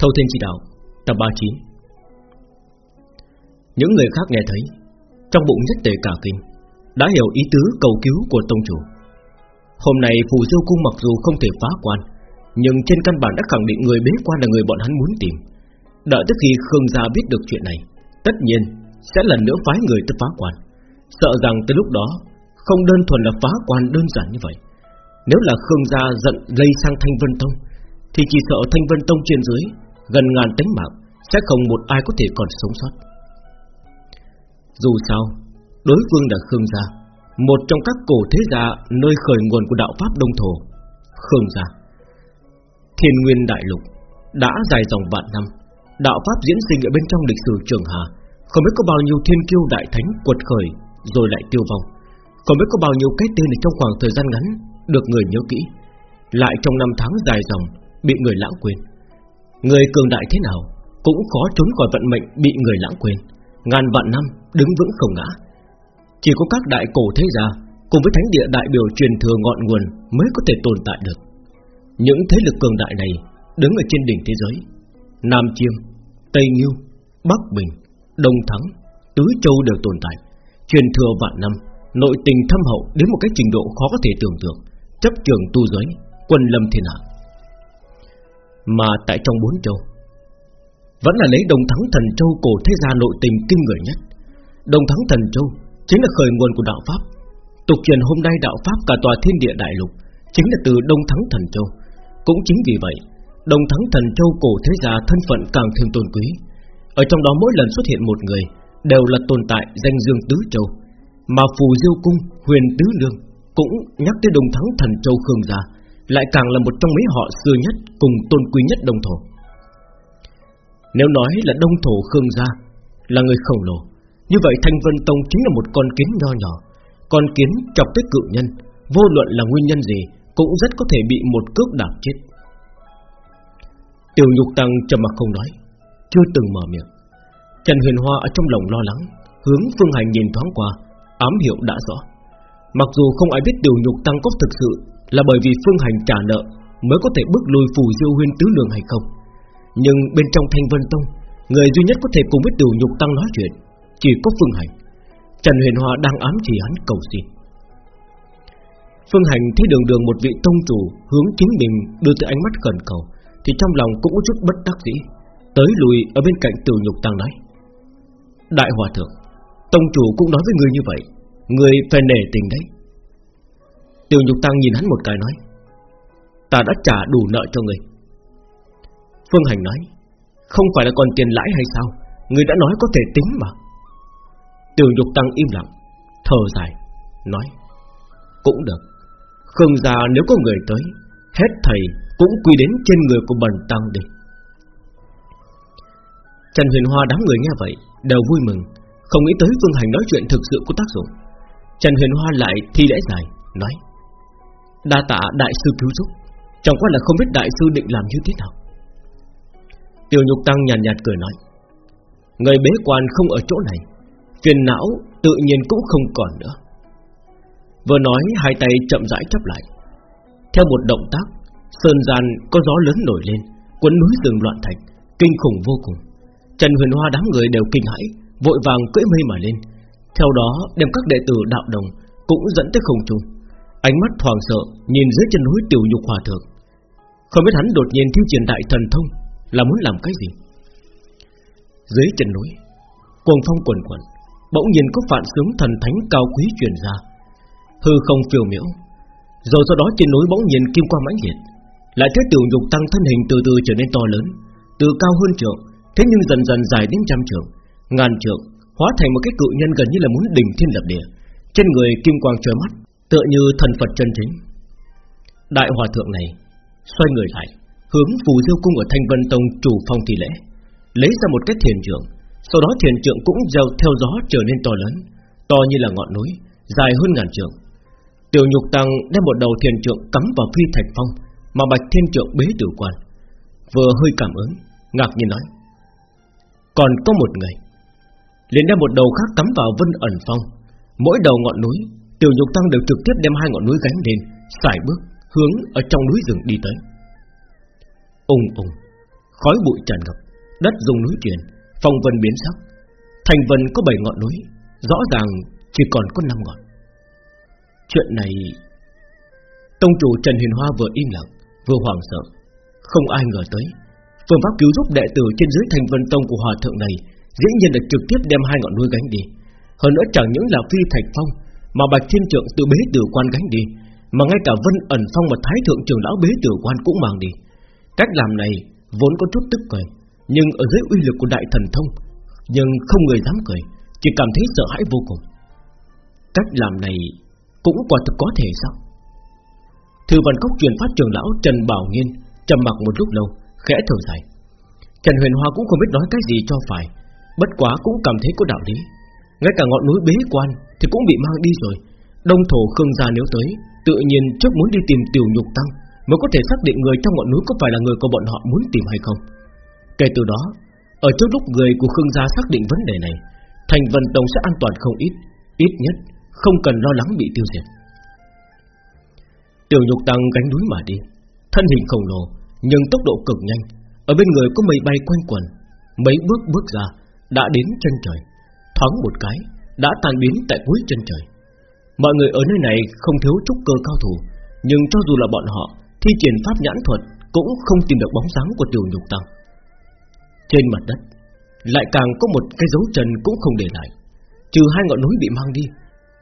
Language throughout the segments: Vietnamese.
Thâu Thiên Chỉ Đạo, Tập 39 Những người khác nghe thấy, Trong bụng nhất tề cả kinh, Đã hiểu ý tứ cầu cứu của Tông Chủ. Hôm nay Phù Diêu Cung mặc dù không thể phá quan, Nhưng trên căn bản đã khẳng định người bế quan là người bọn hắn muốn tìm. Đợi tới khi Khương Gia biết được chuyện này, Tất nhiên sẽ lần nữa phái người tới phá quan. Sợ rằng tới lúc đó, Không đơn thuần là phá quan đơn giản như vậy. Nếu là Khương Gia giận lây sang Thanh Vân Tông, Thì chỉ sợ Thanh Vân Tông trên dưới Gần ngàn tính mạng Sẽ không một ai có thể còn sống sót. Dù sao, Đối phương là Khương Gia, Một trong các cổ thế gia Nơi khởi nguồn của đạo Pháp Đông Thổ. Khương Gia, Thiên Nguyên Đại Lục, Đã dài dòng vạn năm, Đạo Pháp diễn sinh ở bên trong lịch sử Trường Hà, Không biết có bao nhiêu thiên kiêu đại thánh quật khởi Rồi lại tiêu vong, Không biết có bao nhiêu cái tên trong khoảng thời gian ngắn Được người nhớ kỹ, Lại trong năm tháng dài dòng Bị người lãng quên. Người cường đại thế nào Cũng khó trốn khỏi vận mệnh bị người lãng quên. Ngàn vạn năm đứng vững không ngã. Chỉ có các đại cổ thế gia Cùng với thánh địa đại biểu truyền thừa ngọn nguồn Mới có thể tồn tại được. Những thế lực cường đại này Đứng ở trên đỉnh thế giới. Nam Chiêm, Tây Nghiêu, Bắc Bình, Đông Thắng Tứ Châu đều tồn tại. Truyền thừa vạn năm Nội tình thâm hậu đến một cái trình độ khó có thể tưởng tượng. Chấp trường tu giới Quân lâm thiên hạ mà tại trong bốn châu. Vẫn là lấy Đồng Thắng Thần Châu cổ thế gia nội tình kinh người nhất. Đồng Thắng Thần Châu Chính là khởi nguồn của đạo Pháp. Tục truyền hôm nay đạo Pháp cả tòa thiên địa đại lục Chính là từ Đông Thắng Thần Châu. Cũng chính vì vậy Đồng Thắng Thần Châu cổ thế gia thân phận càng thêm tôn quý. Ở trong đó mỗi lần xuất hiện một người Đều là tồn tại danh dương tứ châu Mà Phù Diêu Cung, Huyền Tứ Lương Cũng nhắc tới Đồng Thắng Thần Châu Khương Gia lại càng là một trong mấy họ xưa nhất cùng tôn quý nhất đông thổ. Nếu nói là đông thổ Khương gia là người khổng lồ, như vậy Thanh Vân Tông chính là một con kiến nho nhỏ, con kiến chọc tới cự nhân, vô luận là nguyên nhân gì cũng rất có thể bị một cước đạp chết. Tiểu Nhục Tăng trầm mặc không nói, chưa từng mở miệng. Trần Huyền Hoa ở trong lòng lo lắng, hướng Phương Hành nhìn thoáng qua, ám hiệu đã rõ. Mặc dù không ai biết Tiểu Nhục Tăng có thực sự là bởi vì Phương Hành trả nợ mới có thể bước lùi phù diêu huyên tứ lường hay không. Nhưng bên trong Thanh Vân Tông, người duy nhất có thể cùng với Tiểu Nhục Tăng nói chuyện chỉ có Phương Hành. Trần Huyền Hoa đang ám chỉ hắn cầu xin. Phương Hành thấy đường đường một vị tông chủ hướng chính mình đưa tới ánh mắt gần cầu, thì trong lòng cũng có chút bất đắc dĩ. Tới lùi ở bên cạnh Tiểu Nhục Tăng nói: Đại Hòa thượng, tông chủ cũng nói với người như vậy, người phải nể tình đấy. Tiêu Nhục Tăng nhìn hắn một cái nói, Ta đã trả đủ nợ cho người. Phương Hành nói, Không phải là còn tiền lãi hay sao? Người đã nói có thể tính mà. Tiêu Nhục Tăng im lặng, Thở dài, Nói, Cũng được. Khương gia nếu có người tới, Hết thầy cũng quy đến trên người của bần tăng đi. Trần Huyền Hoa đám người nghe vậy Đều vui mừng, Không nghĩ tới Phương Hành nói chuyện thực sự có tác dụng. Trần Huyền Hoa lại thi lễ dài, Nói Đa tạ đại sư cứu giúp. Chẳng qua là không biết đại sư định làm như thế nào. Tiểu nhục tăng nhàn nhạt, nhạt cười nói Người bế quan không ở chỗ này Phiền não tự nhiên cũng không còn nữa. Vừa nói hai tay chậm rãi chấp lại. Theo một động tác Sơn gian có gió lớn nổi lên Quấn núi rừng loạn thạch Kinh khủng vô cùng. Trần huyền hoa đám người đều kinh hãi Vội vàng cưỡi mây mà lên. Theo đó đem các đệ tử đạo đồng Cũng dẫn tới không trung. Ánh mắt hoàng sợ, Nhìn dưới chân núi tiểu nhục hòa thượng. Không biết hắn đột nhiên thiêu triển đại thần thông, Là muốn làm cái gì? Dưới chân núi, Cuồng phong quần quần, Bỗng nhiên có phản sướng thần thánh cao quý truyền ra. Hư không phiêu miễu Rồi sau đó trên núi bỗng nhiên kim quang mãnh liệt, Lại thấy tiểu nhục tăng thân hình từ từ trở nên to lớn, Từ cao hơn trượng, Thế nhưng dần dần dài đến trăm trượng, Ngàn trượng, Hóa thành một cái cự nhân gần như là muốn đỉnh thiên lập địa. Trên người kim quang trời mắt Tựa như thần Phật chân chính. Đại hòa thượng này Xoay người lại, Hướng phù diêu cung ở Thanh Vân Tông chủ phong thị lễ, Lấy ra một cái thiền trượng Sau đó thiền trượng cũng gieo theo gió trở nên to lớn, To như là ngọn núi, Dài hơn ngàn trượng. Tiểu nhục tăng đem một đầu thiền trượng cắm vào phi thạch phong, Mà bạch thiên trượng bế tử quan, Vừa hơi cảm ứng, Ngạc nhiên nói, Còn có một người. Liền đem một đầu khác cắm vào vân ẩn phong, Mỗi đầu ngọn núi Tiểu Nhục Tăng đều trực tiếp đem hai ngọn núi gánh lên, xài bước hướng ở trong núi rừng đi tới. Ùng ùng, Khói bụi tràn ngập Đất dùng núi chuyển Phong vân biến sắc. Thành vân có bảy ngọn núi Rõ ràng chỉ còn có năm ngọn. Chuyện này Tông chủ Trần Huyền Hoa vừa im lặng Vừa hoảng sợ. Không ai ngờ tới Phương pháp cứu giúp đệ tử trên dưới thành vân tông của hòa thượng này Dĩ nhiên là trực tiếp đem hai ngọn núi gánh đi. Hơn nữa chẳng những là phi thạch phong mà bạch thiên trượng tự bế tử quan gánh đi, Mà ngay cả vân ẩn phong và thái thượng trưởng lão bế tử quan cũng mang đi. Cách làm này vốn có chút tức cười, Nhưng ở dưới uy lực của đại thần thông, Nhưng không người dám cười, Chỉ cảm thấy sợ hãi vô cùng. Cách làm này cũng quả thực có thể sao? Thư văn cốc truyền phát trường lão Trần Bảo Nghiên trầm mặc một lúc lâu, Khẽ thở dài. Trần Huyền Hoa cũng không biết nói cái gì cho phải, Bất quá cũng cảm thấy có đạo lý. Ngay cả ngọn núi bế quan thì cũng bị mang đi rồi. Đông thổ Khương gia nếu tới, Tự nhiên trước muốn đi tìm tiểu nhục tăng, Mới có thể xác định người trong ngọn núi có phải là người của bọn họ muốn tìm hay không. Kể từ đó, Ở trước lúc người của Khương gia xác định vấn đề này, Thành Vân Tông sẽ an toàn không ít Ít nhất không cần lo lắng bị tiêu diệt. Tiểu nhục tăng gánh núi mà đi, Thân hình khổng lồ, Nhưng tốc độ cực nhanh, Ở bên người có mây bay quanh quần, Mấy bước bước ra, Đã đến chân trời, Thoáng một cái đã tan biến tại cuối chân trời. Mọi người ở nơi này không thiếu trúc cơ cao thủ, Nhưng cho dù là bọn họ, Thi triển pháp nhãn thuật Cũng không tìm được bóng dáng của tiểu nhục tăng. Trên mặt đất, Lại càng có một cái dấu chân cũng không để lại. Trừ hai ngọn núi bị mang đi,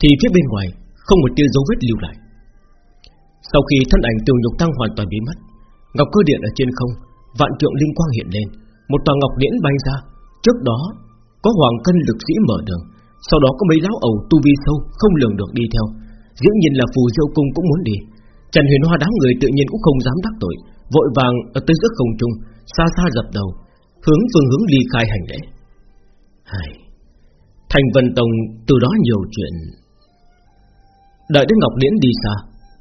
Thì phía bên ngoài Không một tia dấu vết lưu lại. Sau khi thân ảnh tiểu nhục tăng hoàn toàn biến mất, Ngọc cơ điện ở trên không, Vạn trượng linh quang hiện lên, Một tòa ngọc điển bay ra. Trước đó, có hoàng cân lực sĩ mở đường sau đó có mấy lão ẩu tu vi sâu, Không lường được đi theo. Dĩ nhiên là phù diêu cung cũng muốn đi. Trần Huyền Hoa đám người tự nhiên cũng không dám đắc tội, Vội vàng ở tới giữa không trung, Xa xa dập đầu, Hướng phương hướng ly khai hành lễ. Hai Thành Vân Tông từ đó nhiều chuyện. Đợi đến Ngọc Điển đi xa,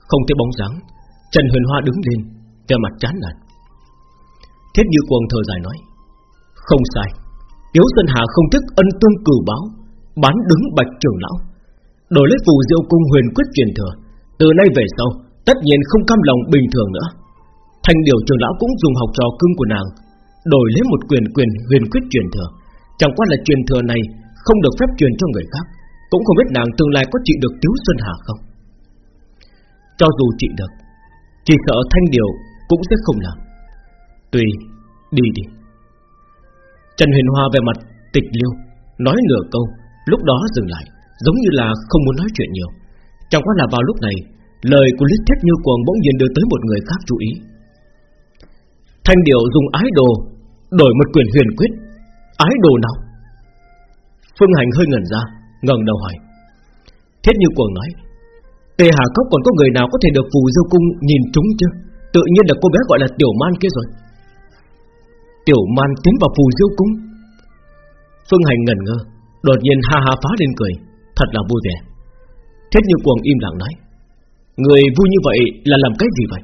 Không thấy bóng dáng, Trần Huyền Hoa đứng lên Về mặt chán nản. Thiết Như Cuồng thờ dài nói, Không sai, Tiếu Sơn Hà không thức ân tương cửu báo Bán đứng bạch trưởng lão. Đổi lấy phù diêu cung huyền quyết truyền thừa, Từ nay về sau, Tất nhiên không cam lòng bình thường nữa. Thành điều trưởng lão cũng dùng học trò cưng của nàng, Đổi lấy một quyền quyền huyền quyết truyền thừa. Chẳng qua là truyền thừa này Không được phép truyền cho người khác, Cũng không biết nàng tương lai có trị được Tiếu xuân Hà không. Cho dù trị được, Chỉ sợ thanh điều cũng sẽ không làm. Tùy Đi đi. Trần Huyền Hoa về mặt tịch liêu, Nói nửa câu Lúc đó dừng lại, Giống như là không muốn nói chuyện nhiều. Chẳng qua là vào lúc này, Lời của Lít Thiết Như Cuồng bỗng nhiên đưa tới một người khác chú ý. Thanh Điệu dùng ái đồ, Đổi một quyền huyền quyết. Ái đồ nào? Phương Hành hơi ngẩn ra, ngẩng đầu hỏi. Thiết Như Cuồng nói, Tề Hà Cốc còn có người nào có thể được phù diêu cung nhìn trúng chứ Tự nhiên là cô bé gọi là Tiểu Man kia rồi. Tiểu Man tiến vào phù diêu cung? Phương Hành ngẩn ngơ. Đột nhiên ha ha phá lên cười, Thật là vui vẻ. Thiết Như Cuồng im lặng nói, Người vui như vậy là làm cái gì vậy?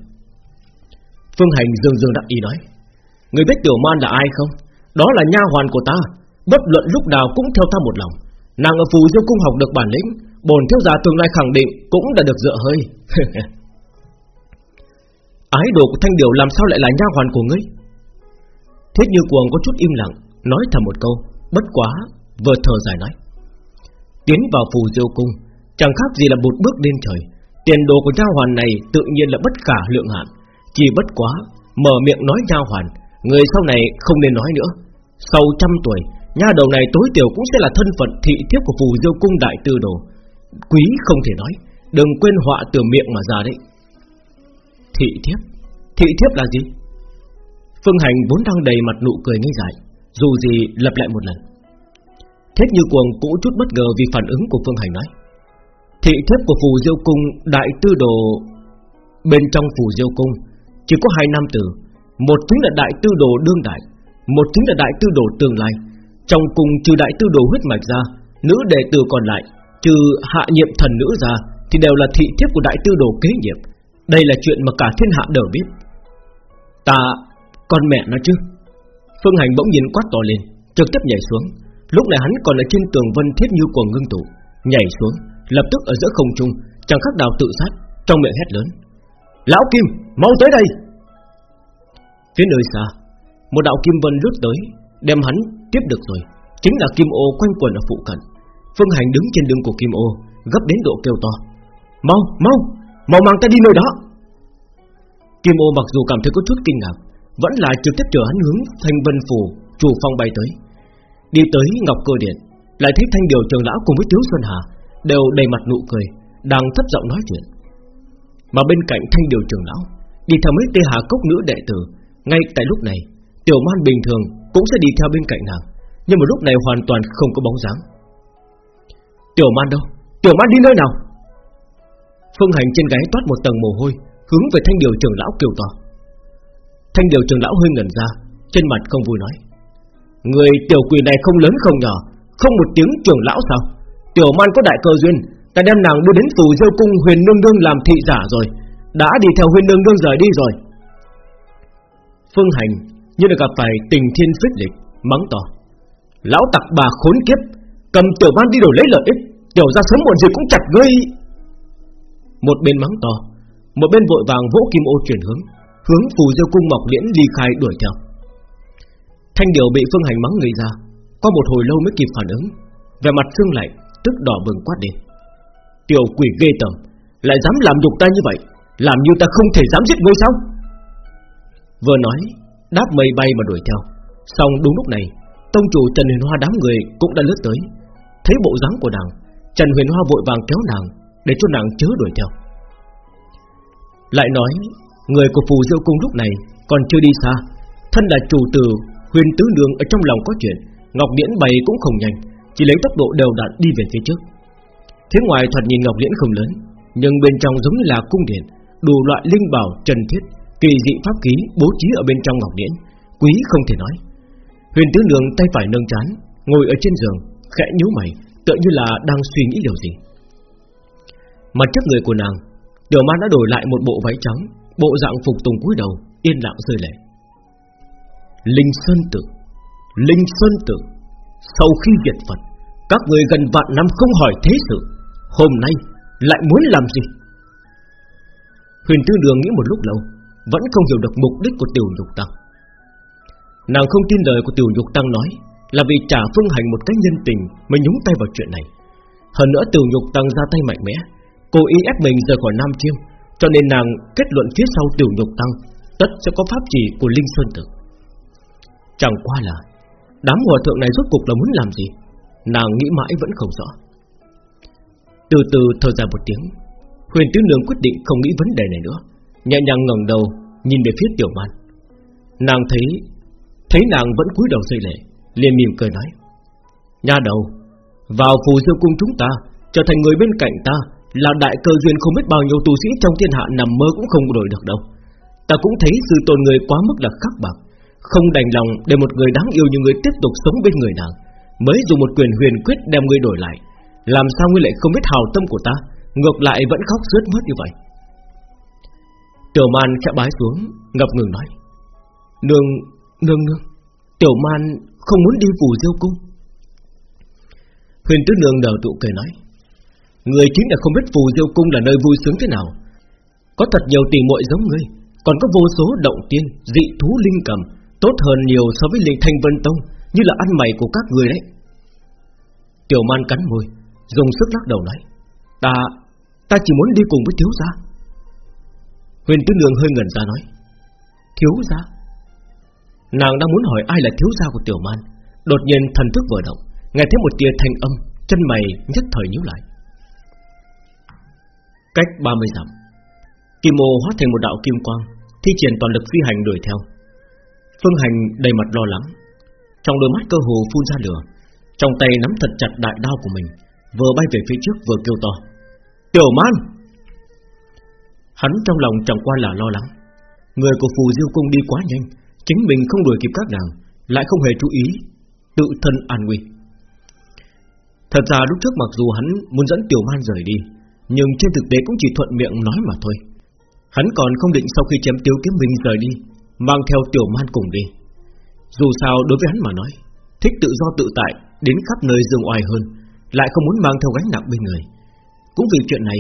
Phương Hành dường dường đắc ý nói, Người biết Tiểu Man là ai không? Đó là nha hoàn của ta. Bất luận lúc nào cũng theo ta một lòng. Nàng ở phù diêu cung học được bản lĩnh Bồn thiếu gia tương lai khẳng định Cũng đã được dựa hơi. Ái đồ của Thanh Điều làm sao lại là nha hoàn của ngươi? Thiết như cuồng có chút im lặng, Nói thầm một câu, Bất quá vừa thở dài nói, Tiến vào phù diêu cung, Chẳng khác gì là một bước lên trời. Tiền đồ của nha hoàn này tự nhiên là bất khả lượng hạn. Chỉ bất quá, Mở miệng nói nha hoàn, Người sau này không nên nói nữa. Sau trăm tuổi, Nha đầu này tối tiểu cũng sẽ là thân phận thị thiếp của phù diêu cung đại tư đồ. Quý không thể nói, Đừng quên họa từ miệng mà ra đấy. Thị thiếp Thị thiếp là gì? Phương Hành vốn đang đầy mặt nụ cười ngây dại, Dù gì lập lại một lần. Thiết như cuồng cũng chút bất ngờ vì phản ứng của Phương Hành nói. Thị thiếp của phù diêu cung, Đại tư đồ, Bên trong phù diêu cung, Chỉ có hai nam tử. Một chính là đại tư đồ đương đại, Một chính là đại tư đồ tương lai. Trong cùng trừ đại tư đồ huyết mạch ra, Nữ đệ tử còn lại, Trừ hạ nhiệm thần nữ ra, Thì đều là thị thiếp của đại tư đồ kế nhiệm. Đây là chuyện mà cả thiên hạ đều biết. Ta, Con mẹ nó chứ? Phương Hành bỗng nhiên quát to lên, Trực tiếp nhảy xuống. Lúc này hắn còn ở trên tường vân thiết như của ngưng tụ Nhảy xuống Lập tức ở giữa không trung Chẳng khác nào tự sát Trong miệng hét lớn. Lão Kim mau tới đây! Phía nơi xa Một đạo kim vân lướt tới Đem hắn tiếp được rồi. Chính là kim ô quanh quần ở phụ cận. Phương Hành đứng trên đường của kim ô Gấp đến độ kêu to. Mau, mau, mau mang ta đi nơi đó! Kim ô mặc dù cảm thấy có chút kinh ngạc Vẫn là trực tiếp trở hắn hướng Thanh Vân Phủ Chủ phong bay tới. Đi tới Ngọc Cơ Điện, Lại thấy Thanh Điều Trường Lão cùng với Tiếu Xuân Hà Đều đầy mặt nụ cười, Đang thấp giọng nói chuyện. Mà bên cạnh Thanh Điều Trường Lão, Đi theo mấy tê hà cốc nữ đệ tử, Ngay tại lúc này, Tiểu man bình thường cũng sẽ đi theo bên cạnh nàng, Nhưng mà lúc này hoàn toàn không có bóng dáng. Tiểu man đâu? Tiểu man đi nơi nào? Phương hành trên gáy toát một tầng mồ hôi, Hướng về thanh điều trưởng lão kêu to. Thanh điều trưởng lão hơi ngẩn ra, Trên mặt không vui nói. Người tiểu quỷ này không lớn không nhỏ, Không một tiếng trưởng lão sao? Tiểu man có đại cơ duyên, Ta đem nàng đưa đến phủ diêu cung huyền nương nương làm thị giả rồi, Đã đi theo huyền nương nương rời đi rồi. Phương hành, như là gặp phải tình thiên phích lịch, Mắng to. Lão tặc bà khốn kiếp, Cầm tiểu man đi đổi lấy lợi ích, Tiểu ra sớm muộn gì cũng chặt ngươi. Một bên mắng to, Một bên vội vàng vỗ kim ô chuyển hướng Hướng phù diêu cung mọc liễn ly khai đuổi theo. Thanh điều bị phương hành mắng người ra, Qua một hồi lâu mới kịp phản ứng. Về mặt xương lạnh Tức đỏ bừng quát lên. Tiểu quỷ ghê tởm, Lại dám làm nhục ta như vậy, Làm như ta không thể dám giết ngươi sao? Vừa nói, Đáp mây bay mà đuổi theo. Xong đúng lúc này, Tông chủ Trần Huyền Hoa đám người cũng đã lướt tới. Thấy bộ dáng của nàng, Trần Huyền Hoa vội vàng kéo nàng Để cho nàng chớ đuổi theo. Lại nói, Người của phù diêu cung lúc này Còn chưa đi xa, Thân là chủ tử Huyền tứ đường ở trong lòng có chuyện, Ngọc Điễn bay cũng không nhanh, Chỉ lấy tốc độ đều đặn đi về phía trước. Phía ngoài thoạt nhìn Ngọc Điễn không lớn, Nhưng bên trong giống như là cung điện, Đủ loại linh bảo, trần thiết, Kỳ dị pháp khí bố trí ở bên trong Ngọc Điễn, Quý không thể nói. Huyền tứ đường tay phải nâng chán, Ngồi ở trên giường, khẽ nhíu mày, Tựa như là đang suy nghĩ điều gì. Mặt trước người của nàng, Tiểu man đã đổi lại một bộ váy trắng, Bộ dạng phục tùng cúi đầu, Yên lặng rơi lệ. Linh Sơn Tử. Linh Sơn Tử, Sau khi diệt Phật, Các người gần vạn năm không hỏi thế sự, Hôm nay lại muốn làm gì? Huyền Tư Đường nghĩ một lúc lâu, Vẫn không hiểu được mục đích của tiểu nhục tăng. Nàng không tin lời của tiểu nhục tăng nói Là vì trả phương hành một cách nhân tình Mới nhúng tay vào chuyện này. Hơn nữa tiểu nhục tăng ra tay mạnh mẽ, Cố ý ép mình rời khỏi Nam Chiêm, Cho nên nàng kết luận phía sau tiểu nhục tăng Tất sẽ có pháp chỉ của Linh Sơn Tử. Chẳng qua là Đám hòa thượng này rốt cuộc là muốn làm gì? Nàng nghĩ mãi vẫn không rõ. Từ từ thở dài một tiếng, Huyền Tứ Nương quyết định không nghĩ vấn đề này nữa, Nhẹ nhàng ngẩng đầu Nhìn về phía tiểu man. Nàng thấy Thấy nàng vẫn cúi đầu rơi lệ, liền mỉm cười nói Nhà đầu, Vào phù diêu cung chúng ta, Trở thành người bên cạnh ta, Là đại cơ duyên không biết bao nhiêu tu sĩ trong thiên hạ Nằm mơ cũng không đổi được đâu. Ta cũng thấy sự tồn người quá mức là khắc bạc không đành lòng để một người đáng yêu như người tiếp tục sống bên người nàng. Mới dùng một quyền huyền quyết đem ngươi đổi lại Làm sao ngươi lại không biết hào tâm của ta? Ngược lại vẫn khóc rớt mất như vậy. Tiểu man khẽ bái xuống Ngập ngừng nói Nương, nương nương Tiểu man không muốn đi phù diêu cung. Huyền tứ nương nở tụ cười nói Người chính là không biết phù diêu cung là nơi vui sướng thế nào. Có thật nhiều tỷ muội giống ngươi Còn có vô số động tiên Dị thú linh cầm Tốt hơn nhiều so với linh thanh vân tông Như là ăn mày của các người đấy. Tiểu man cắn môi Dùng sức lắc đầu nói Ta, ta chỉ muốn đi cùng với thiếu gia. Huyền tứ nương hơi ngẩn ra nói Thiếu gia? Nàng đang muốn hỏi ai là thiếu gia của tiểu man Đột nhiên thần thức vừa động Nghe thấy một tia thanh âm Chân mày nhất thời nhíu lại. Cách 30 dặm Kim ô hóa thành một đạo kim quang Thi triển toàn lực phi hành đuổi theo. Phương hành đầy mặt lo lắng. Trong đôi mắt cơ hồ phun ra lửa, Trong tay nắm thật chặt đại đao của mình, Vừa bay về phía trước vừa kêu to. Tiểu man! Hắn trong lòng chẳng qua là lo lắng. Người của phù diêu cung đi quá nhanh, Chính mình không đuổi kịp các nàng, Lại không hề chú ý, Tự thân an nguy. Thật ra lúc trước mặc dù hắn muốn dẫn Tiểu Man rời đi, Nhưng trên thực tế cũng chỉ thuận miệng nói mà thôi. Hắn còn không định sau khi chém Tiếu Kiếm Minh rời đi Mang theo Tiểu Man cùng đi. Dù sao, đối với hắn mà nói, Thích tự do tự tại Đến khắp nơi dương oai hơn, Lại không muốn mang theo gánh nặng bên người. Cũng vì chuyện này,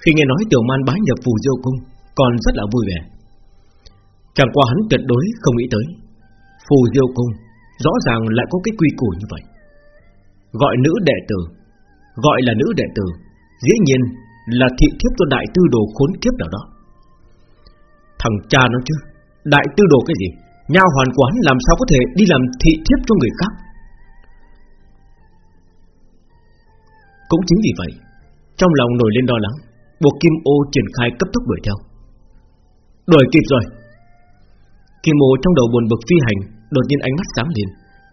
Khi nghe nói Tiểu Man bái nhập phù diêu cung, Còn rất là vui vẻ. Chẳng qua hắn tuyệt đối không nghĩ tới, Phù Diêu Cung Rõ ràng lại có cái quy củ như vậy. Gọi nữ đệ tử, Gọi là nữ đệ tử, Dĩ nhiên là thị thiếp cho đại tư đồ khốn kiếp nào đó. Thằng cha nó chứ Đại tư đồ cái gì? Nha hoàn quán làm sao có thể đi làm thị thiếp cho người khác? Cũng chính vì vậy, Trong lòng nổi lên lo lắng, Buộc Kim ô triển khai cấp tốc đuổi theo. Đuổi kịp rồi. Kim ô trong đầu buồn bực phi hành, Đột nhiên ánh mắt sáng lên,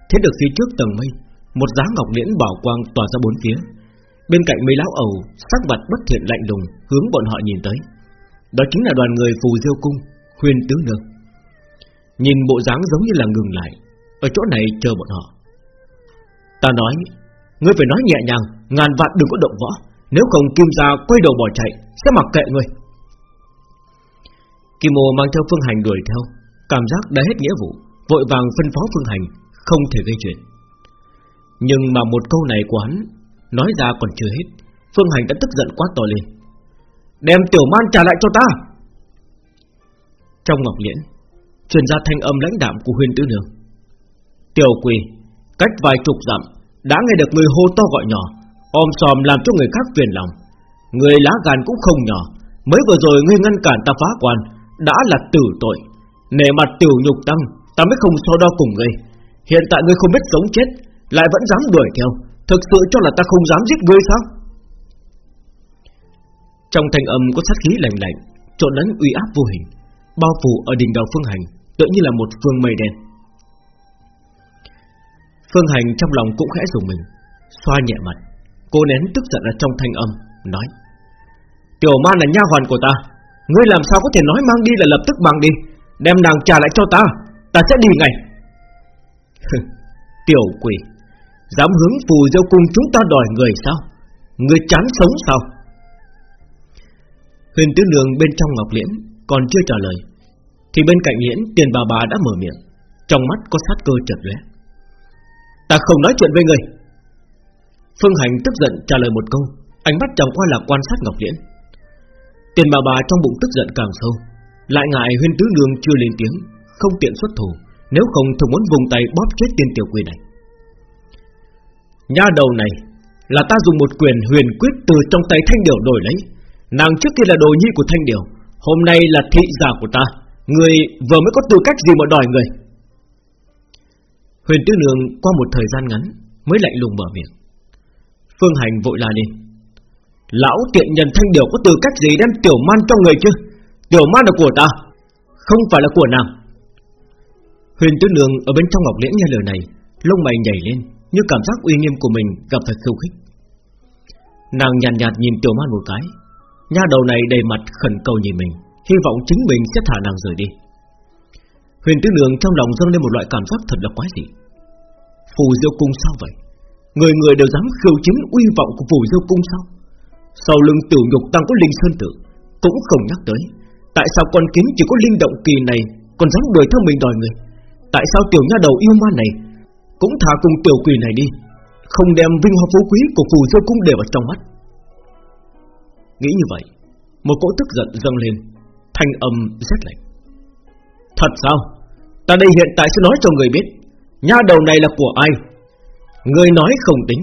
Thấy được phía trước tầng mây, Một giá ngọc liễn bảo quang tỏa ra bốn phía. Bên cạnh mấy lão ẩu, Sắc mặt bất thiện lạnh lùng, Hướng bọn họ nhìn tới. Đó chính là đoàn người phù diêu cung, Huyền tứ nương. Nhìn bộ dáng giống như là ngừng lại. Ở chỗ này chờ bọn họ. Ta nói, Ngươi phải nói nhẹ nhàng, Ngàn vạn đừng có động võ. Nếu không Kim Gia quay đầu bỏ chạy, Sẽ mặc kệ ngươi. Kim Mô mang theo Phương Hành đuổi theo. Cảm giác đã hết nghĩa vụ, Vội vàng phân phó Phương Hành, Không thể gây chuyện. Nhưng mà một câu này của hắn, Nói ra còn chưa hết. Phương Hành đã tức giận quá to lên. Đem tiểu man trả lại cho ta! Trong ngọc liễn Truyền ra thanh âm lãnh đạm của huyền tứ nương. Tiểu quỳ, Cách vài chục dặm, Đã nghe được người hô to gọi nhỏ, Om sòm làm cho người khác phiền lòng. Người lá gan cũng không nhỏ, Mới vừa rồi ngươi ngăn cản ta phá quan, Đã là tử tội. Nể mặt tiểu nhục tăng, Ta mới không so đo cùng ngươi. Hiện tại ngươi không biết sống chết, Lại vẫn dám đuổi theo, Thực sự cho là ta không dám giết ngươi sao? Trong thanh âm có sát khí lạnh lạnh, Trộn lẫn uy áp vô hình, Bao phủ ở đỉnh đầu phương hành. Tựa như là một phương mây đen. Phương hành trong lòng cũng khẽ dùng mình, Xoa nhẹ mặt Cô nén tức giận ở trong thanh âm, Nói, Tiểu man là nha hoàn của ta, Ngươi làm sao có thể nói mang đi là lập tức mang đi, Đem nàng trả lại cho ta Ta sẽ đi ngay. Tiểu quỷ, Dám hướng phù diêu cung chúng ta đòi người sao? Ngươi chán sống sao? Huyền tứ đường bên trong ngọc liễn Còn chưa trả lời thì bên cạnh liễn tiền bà bà đã mở miệng. Trong mắt có sát cơ chợt lóe. Ta không nói chuyện với người Phương Hành tức giận trả lời một câu. Ánh mắt chẳng qua là quan sát Ngọc Liễn Tiền bà bà trong bụng tức giận càng sâu. Lại ngại huyên tứ đường chưa lên tiếng, Không tiện xuất thủ. Nếu không thường muốn vùng tay bóp chết tiên tiểu quỷ này. Nha đầu này Là ta dùng một quyền huyền quyết từ trong tay thanh điều đổi lấy. Nàng trước kia là đồ nhi của thanh điều Hôm nay là thị giả của ta. Người vừa mới có tư cách gì mà đòi người? Huyền Tứ Nương qua một thời gian ngắn Mới lạnh lùng mở miệng. Phương Hành vội la lên. Lão tiện nhân thanh điều có tư cách gì đem tiểu man cho người chứ? Tiểu man là của ta Không phải là của nàng. Huyền Tứ Nương ở bên trong ngọc liễn nghe lời này Lông mày nhảy lên Như cảm giác uy nghiêm của mình gặp phải khiêu khích. Nàng nhàn nhạt, nhạt nhìn tiểu man một cái Nha đầu này đầy mặt khẩn cầu nhìn mình. Hy vọng chính mình sẽ thả nàng rời đi. Huyền Tứ đường trong lòng dâng lên một loại cảm giác thật là quái dị. Phù Diêu Cung sao vậy? Người người đều dám khiêu chiến uy vọng của Phù Diêu Cung sao? Sau lưng tiểu nhục tăng có Linh Sơn Tử, Cũng không nhắc tới. Tại sao con kiến chỉ có linh động kỳ này Còn dám đuổi theo mình đòi người? Tại sao tiểu nha đầu yêu ma này Cũng thả cùng tiểu quỷ này đi, Không đem vinh hoa phú quý của Phù Diêu Cung để vào trong mắt? Nghĩ như vậy, Một cỗ tức giận dâng lên. Thanh âm rất lạnh. Thật sao? Ta đây hiện tại sẽ nói cho người biết, Nha đầu này là của ai? Người nói không tính,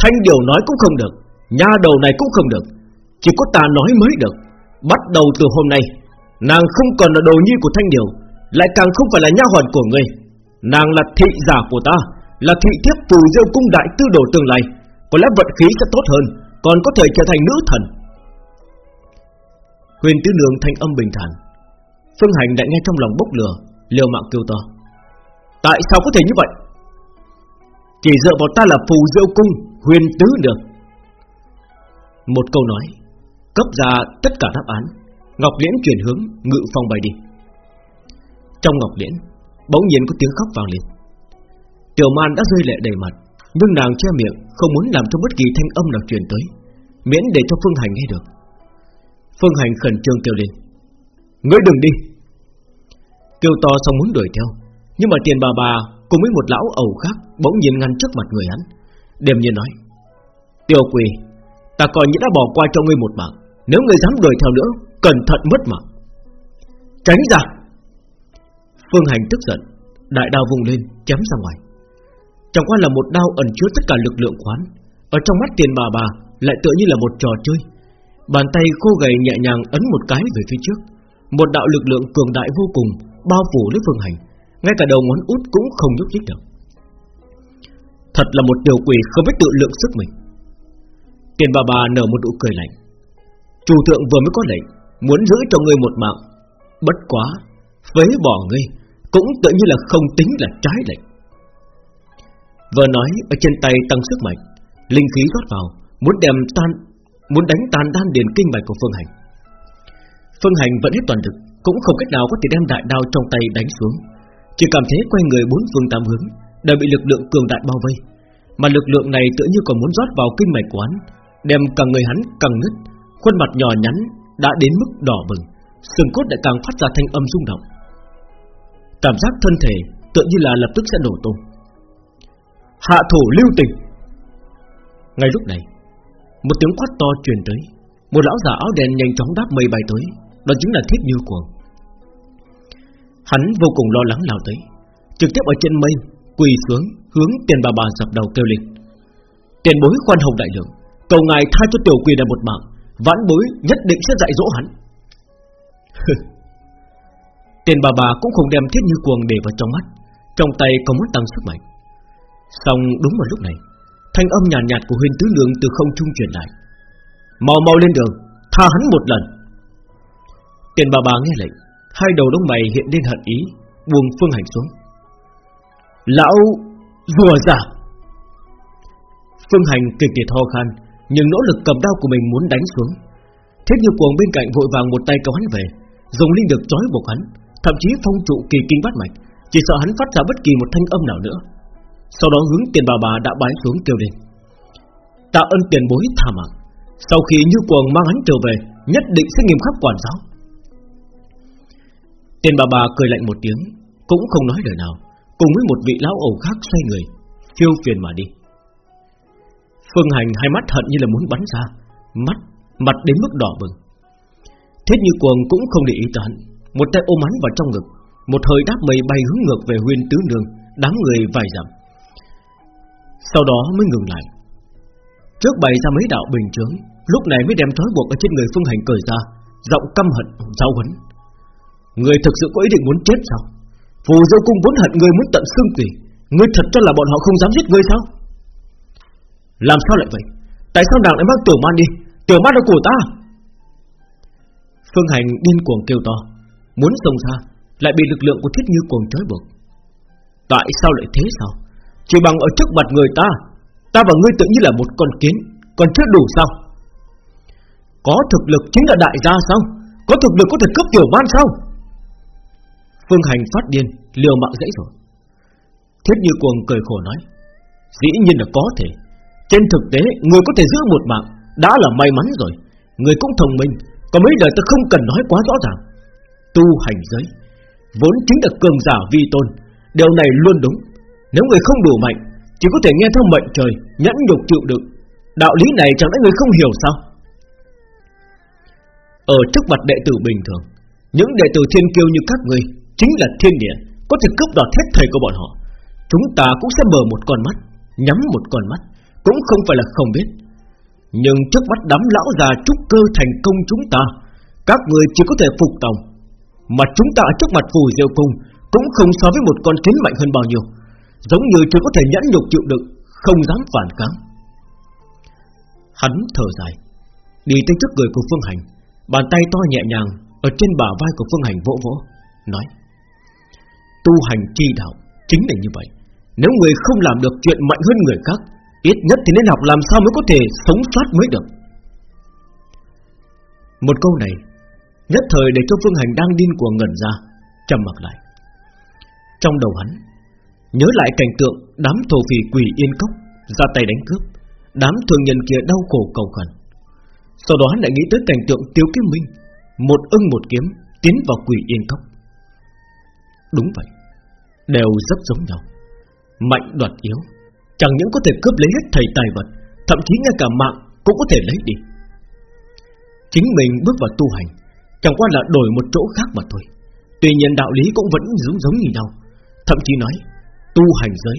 Thanh điều nói cũng không được, Nha đầu này cũng không được. Chỉ có ta nói mới được. Bắt đầu từ hôm nay, Nàng không còn là đồ nhi của Thanh điều, Lại càng không phải là nha hoàn của người. Nàng là thị giả của ta, Là thị thiếp phù diêu cung đại tư đồ tương lai. Có lẽ vận khí sẽ tốt hơn, Còn có thể trở thành nữ thần. Huyền tứ nương thanh âm bình thản. Phương Hành đã nghe trong lòng bốc lửa, Liều mạng kêu to. Tại sao có thể như vậy? Chỉ dựa vào ta là phù diêu cung, Huyền tứ được Một câu nói, Cấp ra tất cả đáp án. Ngọc Liễn chuyển hướng, ngự phong bay đi. Trong Ngọc Liễn, Bỗng nhiên có tiếng khóc vang lên. Tiểu man đã rơi lệ đầy mặt, Nhưng nàng che miệng, Không muốn làm cho bất kỳ thanh âm nào truyền tới, Miễn để cho Phương Hành nghe được. Phương Hành khẩn trương kêu lên. Ngươi đừng đi. Kêu to xong muốn đuổi theo Nhưng mà tiền bà bà cùng với một lão ẩu khác Bỗng nhiên ngăn trước mặt người hắn Đềm nhiên nói Tiêu quỳ Ta coi như đã bỏ qua cho ngươi một mạng Nếu ngươi dám đuổi theo nữa Cẩn thận mất mạng. Tránh ra! Phương Hành tức giận Đại đao vùng lên chém ra ngoài. Chẳng qua là một đao ẩn chứa tất cả lực lượng khoán, Ở trong mắt tiền bà bà Lại tựa như là một trò chơi Bàn tay khô gầy nhẹ nhàng ấn một cái về phía trước. Một đạo lực lượng cường đại vô cùng Bao phủ lấy phương hành. Ngay cả đầu ngón út cũng không nhúc nhích được. Thật là một điều quỷ không biết tự lượng sức mình. Tiền bà bà nở một nụ cười lạnh. Chủ thượng vừa mới có lệnh, Muốn giữ cho ngươi một mạng. Bất quá, Phế bỏ ngươi Cũng tự như là không tính là trái lệnh. Vừa nói, ở trên tay tăng sức mạnh, Linh khí rót vào, Muốn đem tan Muốn đánh tan đan điền kinh mạch của Phương Hành. Phương Hành vẫn hết toàn lực, Cũng không cách nào có thể đem đại đao trong tay đánh xuống. Chỉ cảm thấy quay người bốn phương tám hướng Đều bị lực lượng cường đại bao vây. Mà lực lượng này tự như còn muốn rót vào kinh mạch quán Đem cả người hắn càng nứt, Khuôn mặt nhỏ nhắn đã đến mức đỏ bừng, xương cốt lại càng phát ra thanh âm rung động. Cảm giác thân thể Tự như là lập tức sẽ đổ tung. Hạ thủ lưu tình. Ngay lúc này một tiếng quát to truyền tới. Một lão già áo đen nhanh chóng đáp mây bay tới. Đó chính là thiết như cuồng. Hắn vô cùng lo lắng lao tới. Trực tiếp ở trên mây, Quỳ xuống, hướng tiền bà bà dập đầu kêu lên. Tiền bối khoan hồng đại lượng, Cầu ngài tha cho tiểu quỳ này một mạng, Vãn bối nhất định sẽ dạy dỗ hắn. Tiền bà bà cũng không đem thiết như cuồng để vào trong mắt, Trong tay có muốn tăng sức mạnh. Xong đúng vào lúc này Thanh âm nhàn nhạt, nhạt của huyền tứ lượng từ không trung truyền lại. Mau mau lên đường Tha hắn một lần. Tiền bà bà nghe lệnh Hai đầu lông mày hiện lên hận ý Buông phương hành xuống. Lão rùa giả Phương hành kịch liệt ho khan Nhưng nỗ lực cầm đao của mình muốn đánh xuống. Thế như cuồng bên cạnh vội vàng một tay kéo hắn về Dùng linh được trói buộc hắn Thậm chí phong trụ kỳ kinh bát mạch Chỉ sợ hắn phát ra bất kỳ một thanh âm nào nữa. Sau đó hướng tiền bà bà đã bái xuống kêu lên. Tạ ơn tiền bối tha mạng. Sau khi như cuồng mang hắn trở về Nhất định sẽ nghiêm khắc quản giáo. Tiền bà bà cười lạnh một tiếng Cũng không nói lời nào Cùng với một vị lão ẩu khác xoay người Phiêu phiền mà đi. Phương Hành hai mắt hận như là muốn bắn ra Mắt, mặt đến mức đỏ bừng. Thiết như cuồng cũng không để ý tới hắn Một tay ôm hắn vào trong ngực Một hơi đáp mây bay hướng ngược về huyên tứ nương Đám người vài dặm. Sau đó mới ngừng lại. Trước bày ra mấy đạo bình chướng Lúc này mới đem thói buộc ở trên người Phương Hành cởi ra Giọng căm hận, giáo huấn. Người thực sự có ý định muốn chết sao? Phù dâu cung vốn hận người muốn tận xương tủy Ngươi thật cho là bọn họ không dám giết ngươi sao? Làm sao lại vậy? Tại sao nàng lại mang tiểu man đi? Tiểu man là của ta. Phương Hành điên cuồng kêu to Muốn xông ra Lại bị lực lượng của thiết như cuồng trói buộc. Tại sao lại thế sao? Chỉ bằng ở trước mặt người ta Ta và ngươi tự như là một con kiến, Còn chưa đủ sao? Có thực lực chính là đại gia sao? Có thực lực có thể cướp tiểu ban sao? Phương Hành phát điên, Liều mạng dãy rồi. Thiết như cuồng cười khổ nói, Dĩ nhiên là có thể. Trên thực tế, người có thể giữ một mạng, Đã là may mắn rồi. Người cũng thông minh, Có mấy lời ta không cần nói quá rõ ràng. Tu hành giới, Vốn chính là cường giả vi tôn, Điều này luôn đúng. Nếu người không đủ mạnh, Chỉ có thể nghe theo mệnh trời, Nhẫn nhục chịu đựng. Đạo lý này chẳng lẽ người không hiểu sao? Ở trước mặt đệ tử bình thường, Những đệ tử thiên kiêu như các người Chính là thiên địa, Có thể cướp đoạt hết thầy của bọn họ. Chúng ta cũng sẽ mở một con mắt, Nhắm một con mắt, Cũng không phải là không biết. Nhưng trước mắt đám lão già trúc cơ thành công chúng ta, Các người chỉ có thể phục tòng. Mà chúng ta ở trước mặt phù diệu cung Cũng không so với một con kiến mạnh hơn bao nhiêu. Giống như chưa có thể nhẫn nhục chịu đựng, Không dám phản kháng. Hắn thở dài, Đi tới trước người của Phương Hành, Bàn tay to nhẹ nhàng Ở trên bả vai của Phương Hành vỗ vỗ, Nói, Tu hành chi đạo Chính là như vậy, Nếu người không làm được chuyện mạnh hơn người khác, Ít nhất thì nên học làm sao mới có thể sống sót mới được. Một câu này, Nhất thời để cho Phương Hành đang điên cuồng ngẩn ra, trầm mặc lại. Trong đầu hắn Nhớ lại cảnh tượng đám thổ phỉ quỷ yên cốc, Ra tay đánh cướp. Đám thường nhân kia đau khổ cầu khẩn. Sau đó hắn lại nghĩ tới cảnh tượng Tiêu Kiếm Minh, Một ưng một kiếm, Tiến vào quỷ yên cốc. Đúng vậy, Đều rất giống nhau. Mạnh đoạt yếu, Chẳng những có thể cướp lấy hết thầy tài vật, Thậm chí ngay cả mạng cũng có thể lấy đi. Chính mình bước vào tu hành, Chẳng qua là đổi một chỗ khác mà thôi. Tuy nhiên đạo lý cũng vẫn giống giống như nhau. Thậm chí nói Tu hành giới,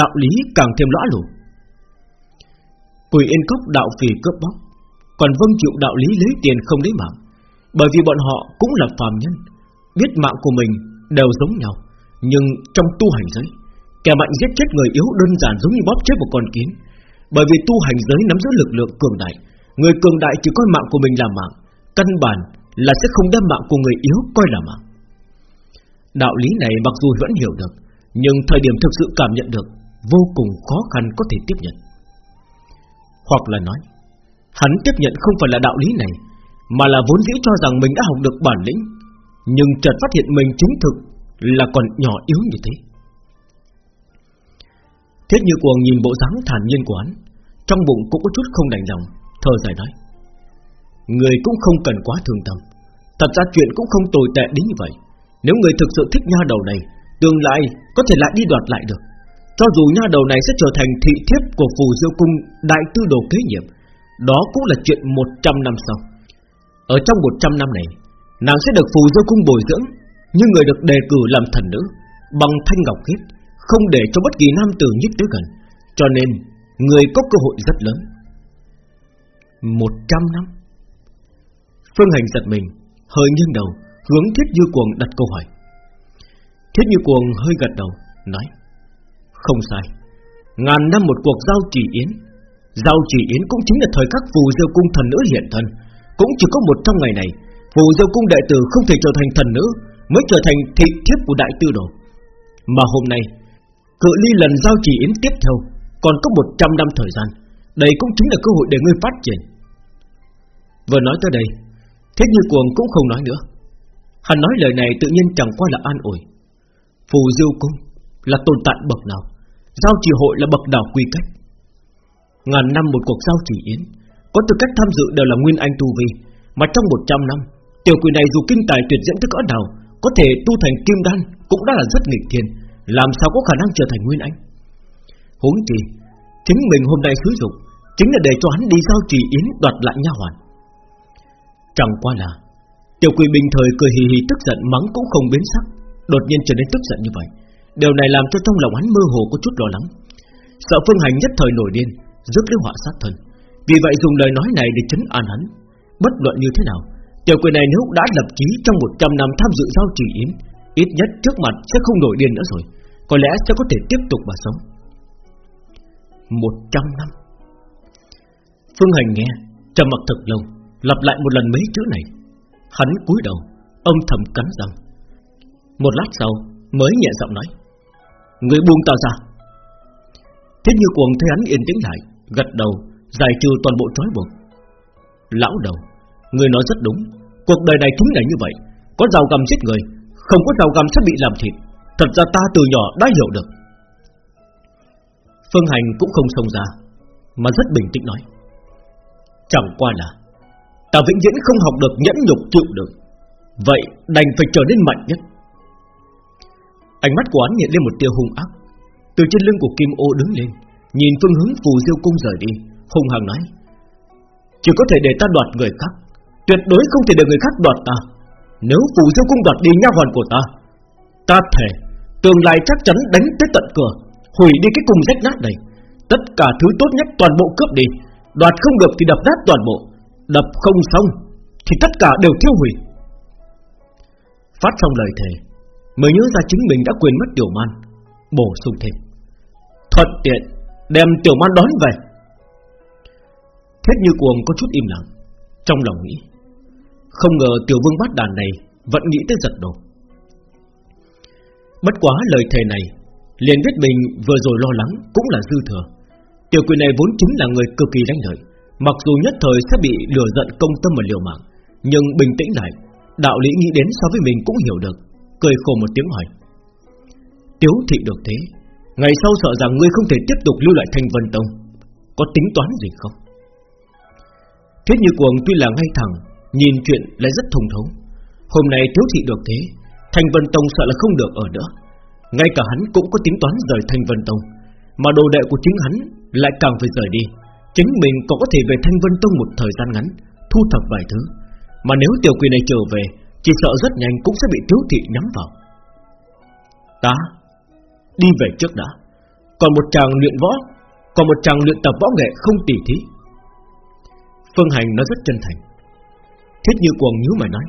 Đạo lý càng thêm lõa lổ Quỷ yên cốc đạo phì cướp bóc, Còn vâng chịu đạo lý lấy tiền không lấy mạng, Bởi vì bọn họ cũng là phàm nhân, Biết mạng của mình đều giống nhau, Nhưng trong tu hành giới, Kẻ mạnh giết chết người yếu đơn giản giống như bóp chết một con kiến. Bởi vì tu hành giới nắm giữ lực lượng cường đại, Người cường đại chỉ coi mạng của mình là mạng, Căn bản là sẽ không đem mạng của người yếu coi là mạng. Đạo lý này mặc dù vẫn hiểu được nhưng thời điểm thực sự cảm nhận được, Vô cùng khó khăn có thể tiếp nhận. Hoặc là nói, Hắn tiếp nhận không phải là đạo lý này, Mà là vốn dĩ cho rằng mình đã học được bản lĩnh, Nhưng chợt phát hiện mình chứng thực Là còn nhỏ yếu như thế. Thiết như cuồng nhìn bộ dáng thản nhiên của hắn, Trong bụng cũng có chút không đành lòng, Thở dài nói, Người cũng không cần quá thương tâm, Thật ra chuyện cũng không tồi tệ đến như vậy. Nếu người thực sự thích nha đầu này Tương lai có thể lại đi đoạt lại được. Cho dù nha đầu này sẽ trở thành thị thiếp Của phù diêu cung, đại tư đồ kế nhiệm, Đó cũng là chuyện 100 năm sau. Ở trong 100 năm này, Nàng sẽ được phù diêu cung bồi dưỡng Như người được đề cử làm thần nữ, Bằng thanh ngọc khiết Không để cho bất kỳ nam tử nhích tới gần. Cho nên, Người có cơ hội rất lớn. 100 năm. Phương Hành giật mình, Hơi nghiêng đầu, Hướng Thiết Như Cuồng đặt câu hỏi. Thiết Như Cuồng hơi gật đầu, Nói, Không sai. Ngàn năm một cuộc giao trì yến, Giao trì yến cũng chính là thời khắc phù diêu cung thần nữ hiện thân. Cũng chỉ có một trong ngày này, Phù diêu cung đệ tử không thể trở thành thần nữ, Mới trở thành thị thiếp của đại tư đồ. Mà hôm nay, Cự ly lần giao trì yến tiếp theo Còn có 100 năm thời gian. Đây cũng chính là cơ hội để ngươi phát triển. Vừa nói tới đây, Thế như cuồng cũng không nói nữa. Hắn nói lời này tự nhiên chẳng qua là an ủi. Phù diêu cung Là tồn tại bậc nào? Giao trì hội là bậc nào quy cách? Ngàn năm một cuộc giao trì yến, Có tư cách tham dự đều là nguyên anh tu vi, Mà trong 100 năm, Tiểu quỷ này dù kinh tài tuyệt diễn thức cỡ nào, Có thể tu thành kim đan Cũng đã là rất nghịch thiên, Làm sao có khả năng trở thành nguyên anh? Huống chi, Chính mình hôm nay sử dụng Chính là để cho hắn đi giao trì yến đoạt lại nha hoàn. Chẳng qua là, Tiểu quỷ bình thời cười hì hì tức giận mắng cũng không biến sắc. Đột nhiên trở nên tức giận như vậy. Điều này làm cho trong lòng hắn mơ hồ có chút lo lắng. Sợ phương hành nhất thời nổi điên, Rước lấy họa sát thân. Vì vậy dùng lời nói này để chấn an hắn. Bất luận như thế nào, Tiểu quỷ này nếu đã lập chí trong 100 năm tham dự giao trì yến, Ít nhất trước mặt sẽ không nổi điên nữa rồi. Có lẽ sẽ có thể tiếp tục mà sống. 100 năm. Phương Hành nghe, trầm mặc thật lâu, Lặp lại một lần mấy chữ này. Hắn cúi đầu, Âm thầm cắn răng. Một lát sau, mới nhẹ giọng nói. Người buông ta ra. Thiết như cuồng thấy hắn yên tĩnh lại, Gật đầu, Giải trừ toàn bộ trói buộc. Lão đầu, Người nói rất đúng. Cuộc đời này chính là như vậy, Có rào gầm giết người, Không có rào gầm sẽ bị làm thịt. Thật ra ta từ nhỏ đã hiểu được. Phương Hành cũng không xông ra, Mà rất bình tĩnh nói. Chẳng qua là, Ta vĩnh viễn không học được nhẫn nhục chịu được. Vậy đành phải trở nên mạnh nhất. Ánh mắt của hắn hiện lên một tia hung ác. Từ trên lưng của Kim Ô đứng lên, Nhìn phương hướng phù diêu cung rời đi, Hung hăng nói, Chỉ có thể để ta đoạt người khác, Tuyệt đối không thể để người khác đoạt ta. Nếu phù diêu cung đoạt đi nha hoàn của ta Ta thể Tương lai chắc chắn đánh tới tận cửa, Hủy đi cái cung rách nát này. Tất cả thứ tốt nhất toàn bộ cướp đi, Đoạt không được thì đập nát toàn bộ, Đập không xong Thì tất cả đều thiêu hủy. Phát xong lời thề Mới nhớ ra chính mình đã quên mất tiểu man. Bổ sung thêm. Thuận tiện đem tiểu man đón về. Thiết như cuồng có chút im lặng. Trong lòng nghĩ, Không ngờ tiểu vương bát đàn này Vẫn nghĩ tới giật đồ. Bất quá lời thề này, Liền biết mình vừa rồi lo lắng Cũng là dư thừa. Tiểu quỷ này vốn chính là người cực kỳ đánh lợi, Mặc dù nhất thời sẽ bị lừa giận công tâm và liều mạng, Nhưng bình tĩnh lại, Đạo lý nghĩ đến so với mình cũng hiểu được. Cười khổ một tiếng hỏi. Tiếu thị được thế, Ngày sau sợ rằng ngươi không thể tiếp tục lưu lại thanh vân tông. Có tính toán gì không? Thiết như cuồng tuy là ngay thẳng, Nhìn chuyện lại rất thông thấu. Hôm nay tiếu thị được thế, thanh vân tông sợ là không được ở nữa. Ngay cả hắn cũng có tính toán rời thanh vân tông, Mà đồ đệ của chính hắn Lại càng phải rời đi. Chính mình còn có thể về Thanh Vân Tông một thời gian ngắn, Thu thập vài thứ. Mà nếu tiểu quỷ này trở về chỉ sợ rất nhanh cũng sẽ bị thiếu thị nhắm vào. Ta, Đi về trước đã. Còn một chàng luyện võ, Còn một chàng luyện tập võ nghệ không tỉ thí. Phương Hành nói rất chân thành. Thiết như cuồng nhíu mày nói,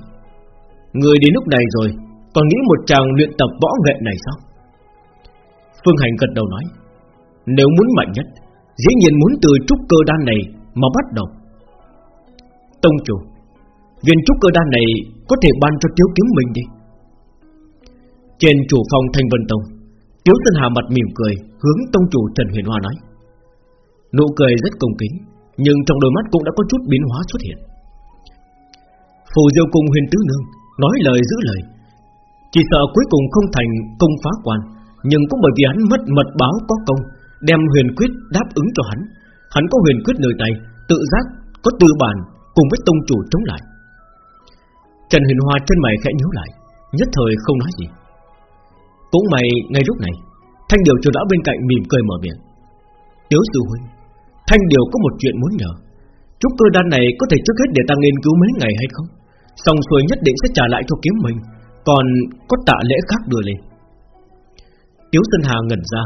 Người đến lúc này rồi, Còn nghĩ một chàng luyện tập võ nghệ này sao? Phương Hành gật đầu nói, Nếu muốn mạnh nhất, Dĩ nhiên muốn từ trúc cơ đan này Mà bắt đầu. Tông chủ, Viên trúc cơ đan này có thể ban cho Tiếu Kiếm mình đi. Trên chủ phòng Thanh Vân Tông Tiếu Tân Hà mặt mỉm cười Hướng tông chủ Trần Huyền Hoa nói. Nụ cười rất công kính Nhưng trong đôi mắt cũng đã có chút biến hóa xuất hiện. Phù Diêu Cung Huyền Tứ Nương Nói lời giữ lời. Chỉ sợ cuối cùng không thành công phá quan Nhưng cũng bởi vì hắn mất mật báo có công Đem huyền quyết đáp ứng cho hắn. Hắn có huyền quyết nơi tay Tự giác, có tư bản Cùng với tông chủ chống lại. Trần Huyền Hoa chân mày khẽ nhíu lại, Nhất thời không nói gì. Cũng mày ngay lúc này, Thanh Điều chưa đã bên cạnh mỉm cười mở miệng. Tiếu sư huynh, Thanh Điều có một chuyện muốn nhờ. Trúc cơ đan này có thể trước hết để ta nghiên cứu mấy ngày hay không? Xong xuôi nhất định sẽ trả lại cho kiếm mình, Còn có tạ lễ khác đưa lên. Tiếu Sơn Hà ngẩn ra,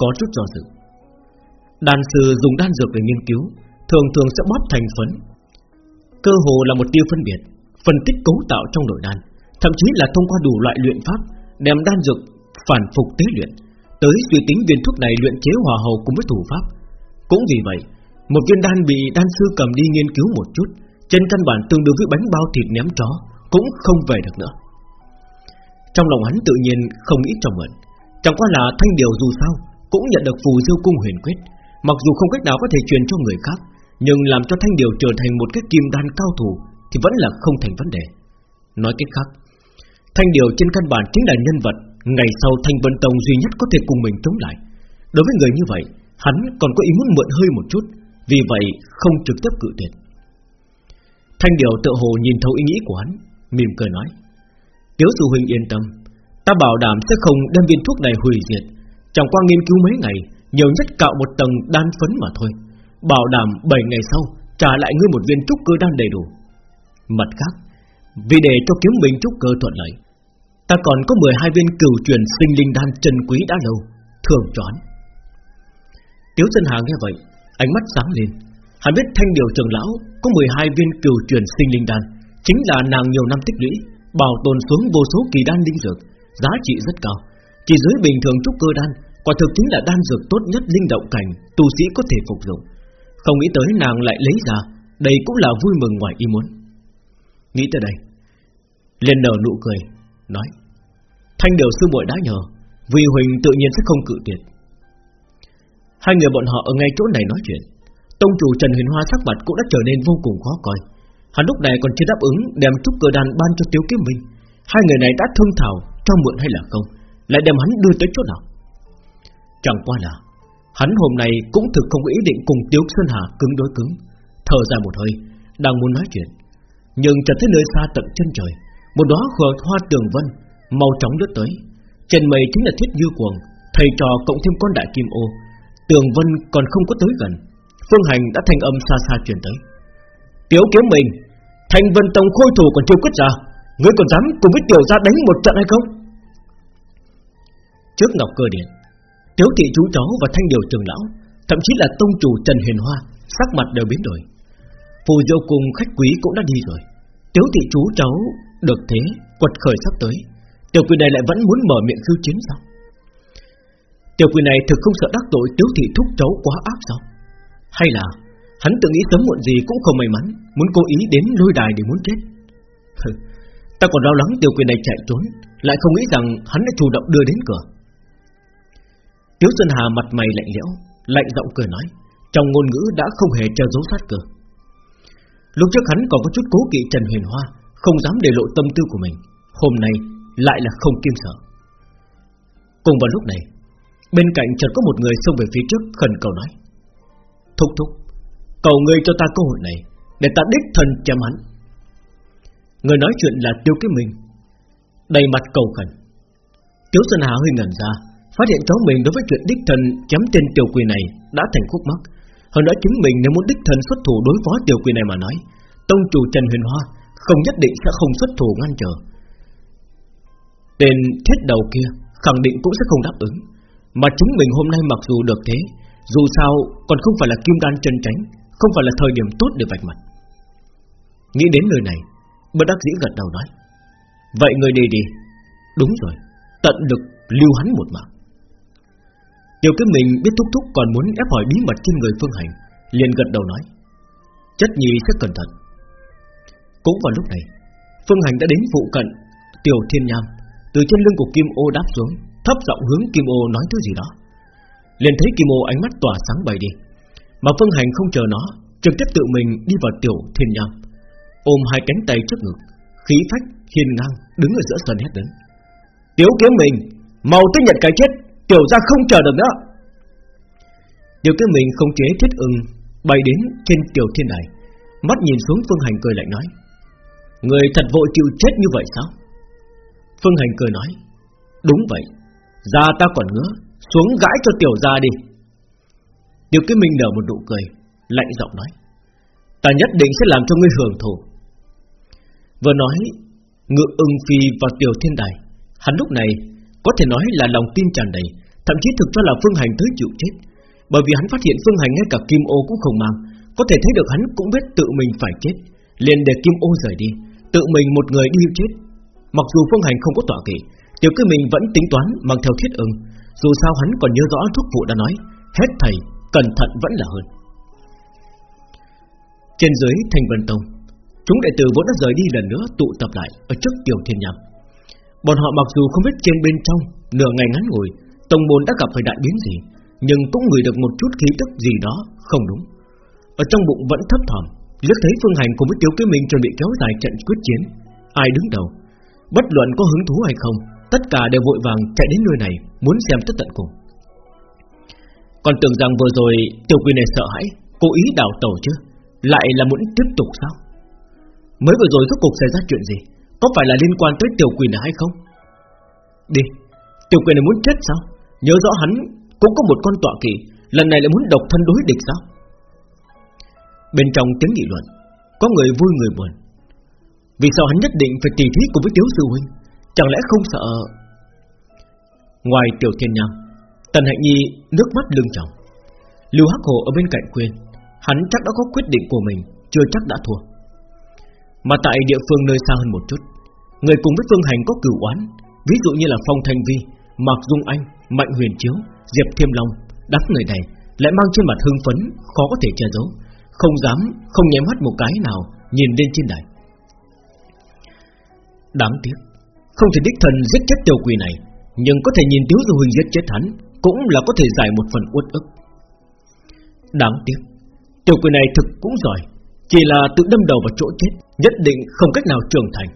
Có chút do dự. Đan sư dùng đan dược để nghiên cứu, Thường thường sẽ bóp thành phấn. Cơ hồ là một tiêu phân biệt. Phân tích cấu tạo trong nội đan, Thậm chí là thông qua đủ loại luyện pháp, Đem đan dược phản phục tế luyện, Tới suy tính viên thuốc này luyện chế hòa hầu cùng với thủ pháp. Cũng vì vậy, Một viên đan bị đan sư cầm đi nghiên cứu một chút, Trên căn bản tương đương với bánh bao thịt ném chó, Cũng không về được nữa. Trong lòng hắn tự nhiên không nghĩ trong mượn, Chẳng qua là thanh điều dù sao, Cũng nhận được phù diêu cung huyền quyết. Mặc dù không cách nào có thể truyền cho người khác, Nhưng làm cho thanh điều trở thành một cái kim đan cao thủ thì vẫn là không thành vấn đề. Nói cách khác, Thanh điều trên căn bản chính là nhân vật Ngày sau Thanh Vân Tông duy nhất có thể cùng mình chống lại. Đối với người như vậy, Hắn còn có ý muốn mượn hơi một chút, Vì vậy không trực tiếp cự tuyệt. Thanh điều tự hồ nhìn thấu ý nghĩ của hắn, Mỉm cười nói, Tiếu sư huynh yên tâm, Ta bảo đảm sẽ không đem viên thuốc này hủy diệt. Chẳng qua nghiên cứu mấy ngày, Nhiều nhất cạo một tầng đan phấn mà thôi. Bảo đảm 7 ngày sau, Trả lại ngươi một viên trúc cơ đan đầy đủ. Mặt khác. Vì để cho kiếm bình chút cơ thuận lợi, Ta còn có 12 viên cửu truyền sinh linh đan chân quý đã lâu, Thường choán. Tiếu Dân Hà nghe vậy, Ánh mắt sáng lên. Hắn biết thanh điều trường lão Có 12 viên cửu truyền sinh linh đan, Chính là nàng nhiều năm tích lũy, Bảo tồn xuống vô số kỳ đan linh dược, Giá trị rất cao. Chỉ dưới bình thường trúc cơ đan, Quả thực chính là đan dược tốt nhất linh động cảnh Tu sĩ có thể phục dụng. Không nghĩ tới nàng lại lấy ra, Đây cũng là vui mừng ngoài ý muốn. Nghĩ tới đây, liền nở nụ cười, Nói, Thanh điều sư muội đã nhờ, Vì Huỳnh tự nhiên sẽ không cự tuyệt. Hai người bọn họ ở ngay chỗ này nói chuyện, Tông chủ Trần Huyền Hoa sắc mặt cũng đã trở nên vô cùng khó coi. Hắn lúc này còn chưa đáp ứng Đem trúc cơ đàn ban cho Tiếu Kiếm Minh Hai người này đã thương thảo cho mượn hay là không, Lại đem hắn đưa tới chỗ nào? Chẳng qua là, Hắn hôm nay cũng thực không có ý định cùng Tiếu Sơn Hà cứng đối cứng. Thở ra một hơi, Đang muốn nói chuyện nhưng chợt thấy nơi xa tận chân trời, Một đóa hoa tường vân Màu trắng lướt tới. Trên mây chính là thiết như cuồng Thầy trò cộng thêm con đại kim ô. Tường vân còn không có tới gần, Phương hành đã thành âm xa xa truyền tới. Tiếu kiếm mình Thành vân tông khôi thủ còn chưa quyết ra, Ngươi còn dám cùng với tiểu gia đánh một trận hay không? Trước ngọc cơ điện Tiếu thị chú cháu và thanh điều trường lão, Thậm chí là tông chủ Trần Hiền Hoa, Sắc mặt đều biến đổi. Phù diêu cùng khách quý cũng đã đi rồi. Tiếu thị chú cháu được thế, Quật khởi sắp tới. Tiểu quỷ này lại vẫn muốn mở miệng khiêu chiến sao? Tiểu quỷ này thực không sợ đắc tội Tiếu thị thúc cháu quá áp sao? Hay là Hắn tự nghĩ sớm muộn gì cũng không may mắn, Muốn cố ý đến lôi đài để muốn chết? Ta còn lo lắng tiểu quỷ này chạy trốn, Lại không nghĩ rằng hắn đã chủ động đưa đến cửa. Tiếu Xuân Hà mặt mày lạnh lẽo, Lạnh giọng cười nói, Trong ngôn ngữ đã không hề che giấu sát cửa. Lúc trước hắn còn có chút cố kỵ Trần Huyền Hoa, Không dám để lộ tâm tư của mình. Hôm nay lại là không kiêng sợ. Cùng vào lúc này, Bên cạnh chợt có một người xông về phía trước, Khẩn cầu nói. Thúc thúc, Cầu ngươi cho ta cơ hội này, Để ta đích thân chém hắn. Người nói chuyện là Tiêu kiếm Minh, Đầy mặt cầu khẩn. Tiếu Sơn Hà hơi ngẩn ra, Phát hiện cháu mình đối với chuyện đích thân chém tên tiểu quỷ này Đã thành khúc mắc. Hơn nữa chính mình nếu muốn đích thân xuất thủ đối phó tiểu quỷ này mà nói, Tông chủ Trần Huyền Hoa Không nhất định sẽ không xuất thủ ngăn trở. Tên thiết đầu kia Khẳng định cũng sẽ không đáp ứng. Mà chính mình hôm nay mặc dù được thế, Dù sao còn không phải là kim đan chân tránh Không phải là thời điểm tốt để vạch mặt. Nghĩ đến nơi này, Bất đắc dĩ gật đầu nói, Vậy người đi đi. Đúng rồi, Tận lực lưu hắn một mạng. Tiểu kiếm mình biết thúc thúc còn muốn ép hỏi bí mật trên người Phương Hành, liền gật đầu nói, Chất nhi sẽ cẩn thận. Cũng vào lúc này, Phương Hành đã đến phụ cận Tiểu Thiên Nham, Từ trên lưng của Kim Ô đáp xuống, Thấp giọng hướng Kim Ô nói thứ gì đó. Liền thấy Kim Ô ánh mắt tỏa sáng bày đi, Mà Phương Hành không chờ nó, Trực tiếp tự mình đi vào Tiểu Thiên Nham, Ôm hai cánh tay trước ngực, Khí phách hiền ngang đứng ở giữa sân hét lớn. Tiểu kiếm mình Màu tới nhận cái chết! Tiểu ra không chờ được nữa. Tiểu Cái mình không chế thiết ưng, Bay đến trên tiểu thiên đài, Mắt nhìn xuống Phương Hành cười lạnh nói, Người thật vội chịu chết như vậy sao? Phương Hành cười nói, Đúng vậy Ra ta còn ngứa, Xuống gãi cho tiểu ra đi. Tiểu Cái Mình nở một nụ cười, Lạnh giọng nói, Ta nhất định sẽ làm cho ngươi hưởng thụ. Vừa nói, Ngự ưng phi vào tiểu thiên đài, Hắn lúc này có thể nói là lòng tin tràn đầy Thậm chí thực cho là Phương Hành tới chịu chết. Bởi vì hắn phát hiện Phương Hành ngay cả Kim Ô cũng không mang Có thể thấy được hắn cũng biết tự mình phải chết liền để Kim Ô rời đi Tự mình một người đi chết. Mặc dù Phương Hành không có tọa kỵ Tiểu cư mình vẫn tính toán mang theo thiết ưng Dù sao hắn còn nhớ rõ thuốc vụ đã nói Hết thầy, cẩn thận vẫn là hơn. Trên dưới thành vân tông Chúng đệ tử vốn đã rời đi lần nữa tụ tập lại Ở trước tiểu thiên Nhạc Bọn họ mặc dù không biết trên bên trong, Nửa ngày ngắn ngủi Tông môn đã gặp phải đại biến gì, Nhưng cũng ngửi được một chút khí tức gì đó không đúng. Ở trong bụng vẫn thấp thỏm, Liếc thấy Phương Hành cùng với tiêu Kế Minh chuẩn bị kéo dài trận quyết chiến, Ai đứng đầu? Bất luận có hứng thú hay không, Tất cả đều vội vàng chạy đến nơi này, Muốn xem tất tận cùng. Còn tưởng rằng vừa rồi Tiểu quy này sợ hãi, Cố ý đảo tàu chứ, Lại là muốn tiếp tục sao? Mới vừa rồi rốt cục xảy ra chuyện gì? Có phải là liên quan tới Tiểu quỷ này hay không? Đi, Tiểu quỷ này muốn chết sao? Nhớ rõ hắn cũng có một con tọa kỳ Lần này lại muốn độc thân đối địch sao? Bên trong tiếng nghị luận, Có người vui người buồn. Vì sao hắn nhất định phải tỉ thí cùng với Tiếu Sư Huynh? Chẳng lẽ không sợ? Ngoài Tiểu Thiên Nham, Tần Hạnh Nhi nước mắt lưng trọng Lưu Hắc Hồ ở bên cạnh khuyên, Hắn chắc đã có quyết định của mình, Chưa chắc đã thua. Mà tại địa phương nơi xa hơn một chút Người cùng với Phương Hành có cửu oán Ví dụ như là Phong Thanh Vi Mạc Dung Anh, Mạnh Huyền Chiếu Diệp Thiêm Long Đám người này lại mang trên mặt hưng phấn Khó có thể che giấu không dám không nhém mắt một cái nào Nhìn lên trên đài. Đáng tiếc Không thể đích thần giết chết tiểu quỷ này Nhưng có thể nhìn Tiếu Du Huỳnh giết chết hắn Cũng là có thể giải một phần uất ức. Đáng tiếc Tiểu quỷ này thực cũng giỏi Chỉ là tự đâm đầu vào chỗ chết Nhất định không cách nào trưởng thành.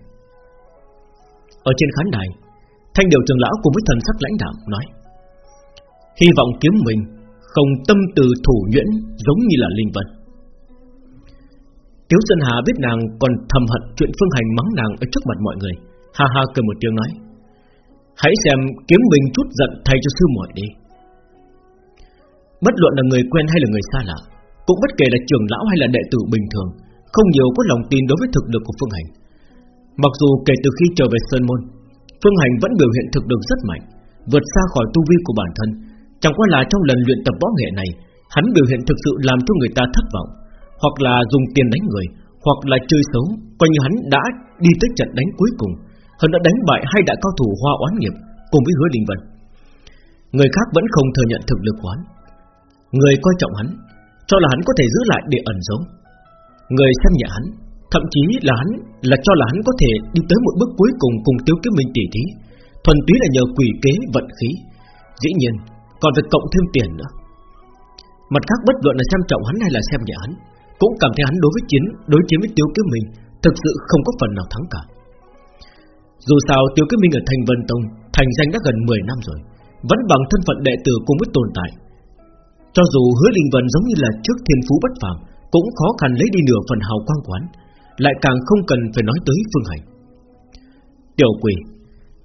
Ở trên khán đài, Thanh điều trường lão cùng với thần sắc lãnh đạo nói, Hy vọng kiếm mình Không tâm từ thủ nhuyễn Giống như là linh vật. Tiếu Sơn Hà biết nàng còn thầm hận chuyện Phương Hành mắng nàng ở trước mặt mọi người, Ha ha cười một tiếng nói, Hãy xem kiếm mình chút giận thay cho sư muội đi. Bất luận là người quen hay là người xa lạ, Cũng bất kể là trưởng lão hay là đệ tử bình thường, Không nhiều có lòng tin đối với thực lực của Phương Hành. Mặc dù kể từ khi trở về Sơn Môn Phương Hành vẫn biểu hiện thực lực rất mạnh Vượt xa khỏi tu vi của bản thân Chẳng qua là trong lần luyện tập võ nghệ này Hắn biểu hiện thực sự làm cho người ta thất vọng hoặc là dùng tiền đánh người, hoặc là chơi xấu, coi như hắn đã đi tới trận đánh cuối cùng, hắn đã đánh bại hai đại cao thủ Hoa Oán Nghiệp cùng với Hứa Linh Vân. Người khác vẫn không thừa nhận thực lực quán, người coi trọng hắn, cho là hắn có thể giữ lại để ẩn giấu. Người xem nhẹ hắn, thậm chí là hắn là cho là hắn có thể đi tới một bước cuối cùng cùng Tiêu Kiếm Minh tỷ thí, thuần túy là nhờ quỷ kế vận khí. Dĩ nhiên, còn phải cộng thêm tiền nữa. Mặt khác bất luận là xem trọng hắn hay là xem nhẹ hắn cũng cảm thấy hắn đối với chiến Đối chiến với Tiêu Kiếm Minh Thực sự không có phần nào thắng cả Dù sao Tiêu Kiếm Minh ở Thành Vân Tông Thành danh đã gần 10 năm rồi Vẫn bằng thân phận đệ tử cùng với tồn tại Cho dù hứa linh vân giống như là trước thiên phú bất phàm Cũng khó khăn lấy đi nửa phần hào quang quán lại càng không cần phải nói tới phương hành. Tiểu quỷ,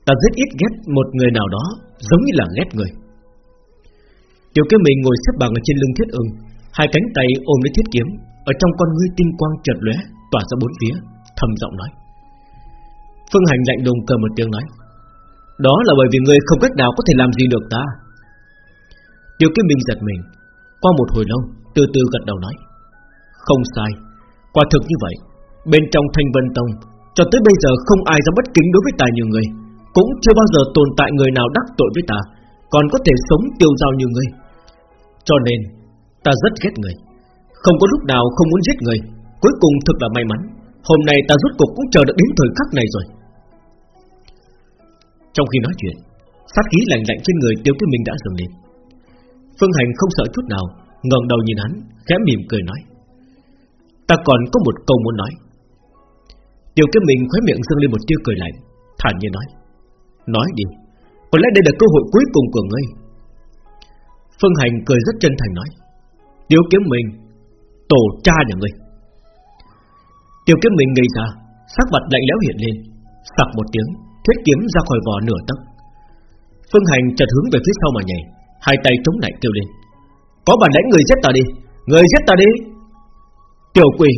Ta rất ít ghét một người nào đó Giống như là ghét người. Tiểu cái mình ngồi xếp bằng ở trên lưng thiết ưng, Hai cánh tay ôm lấy thiết kiếm, ở trong con ngươi tinh quang chợt lóe, Tỏa ra bốn phía Thầm giọng nói. Phương Hành lạnh lùng cờ một tiếng nói, Đó là bởi vì ngươi không cách nào có thể làm gì được ta. Tiểu Kiếm Minh giật mình, Qua một hồi lâu, Từ từ gật đầu nói, Không sai, Quả thực như vậy. Bên trong Thanh Vân Tông. Cho tới bây giờ không ai dám bất kính đối với ta như người Cũng chưa bao giờ tồn tại người nào đắc tội với ta. Còn có thể sống tiêu giao như người Cho nên, Ta rất ghét người Không có lúc nào không muốn giết người Cuối cùng thực là may mắn. Hôm nay ta rút cục cũng chờ được đến thời khắc này rồi. Trong khi nói chuyện, Sát khí lạnh lạnh trên người Tiêu cái Minh đã dừng lên. Phương Hành không sợ chút nào, ngẩng đầu nhìn hắn, khẽ mỉm cười nói, Ta còn có một câu muốn nói. Tiêu Kiếm mình khóe miệng dâng lên một tia cười lạnh. Thản nhiên nói Nói đi Có lẽ đây là cơ hội cuối cùng của ngươi. Phương Hành cười rất chân thành nói Tiêu Kiếm mình, Tổ cha nhà ngươi. Tiêu Kiếm mình ngây ra Sắc mặt lạnh lẽo hiện lên Sặc một tiếng Thiết kiếm ra khỏi vỏ nửa tấc. Phương Hành chợt hướng về phía sau mà nhảy Hai tay chống lại kêu lên Có bản lãnh người giết ta đi Người giết ta đi. Tiểu quỷ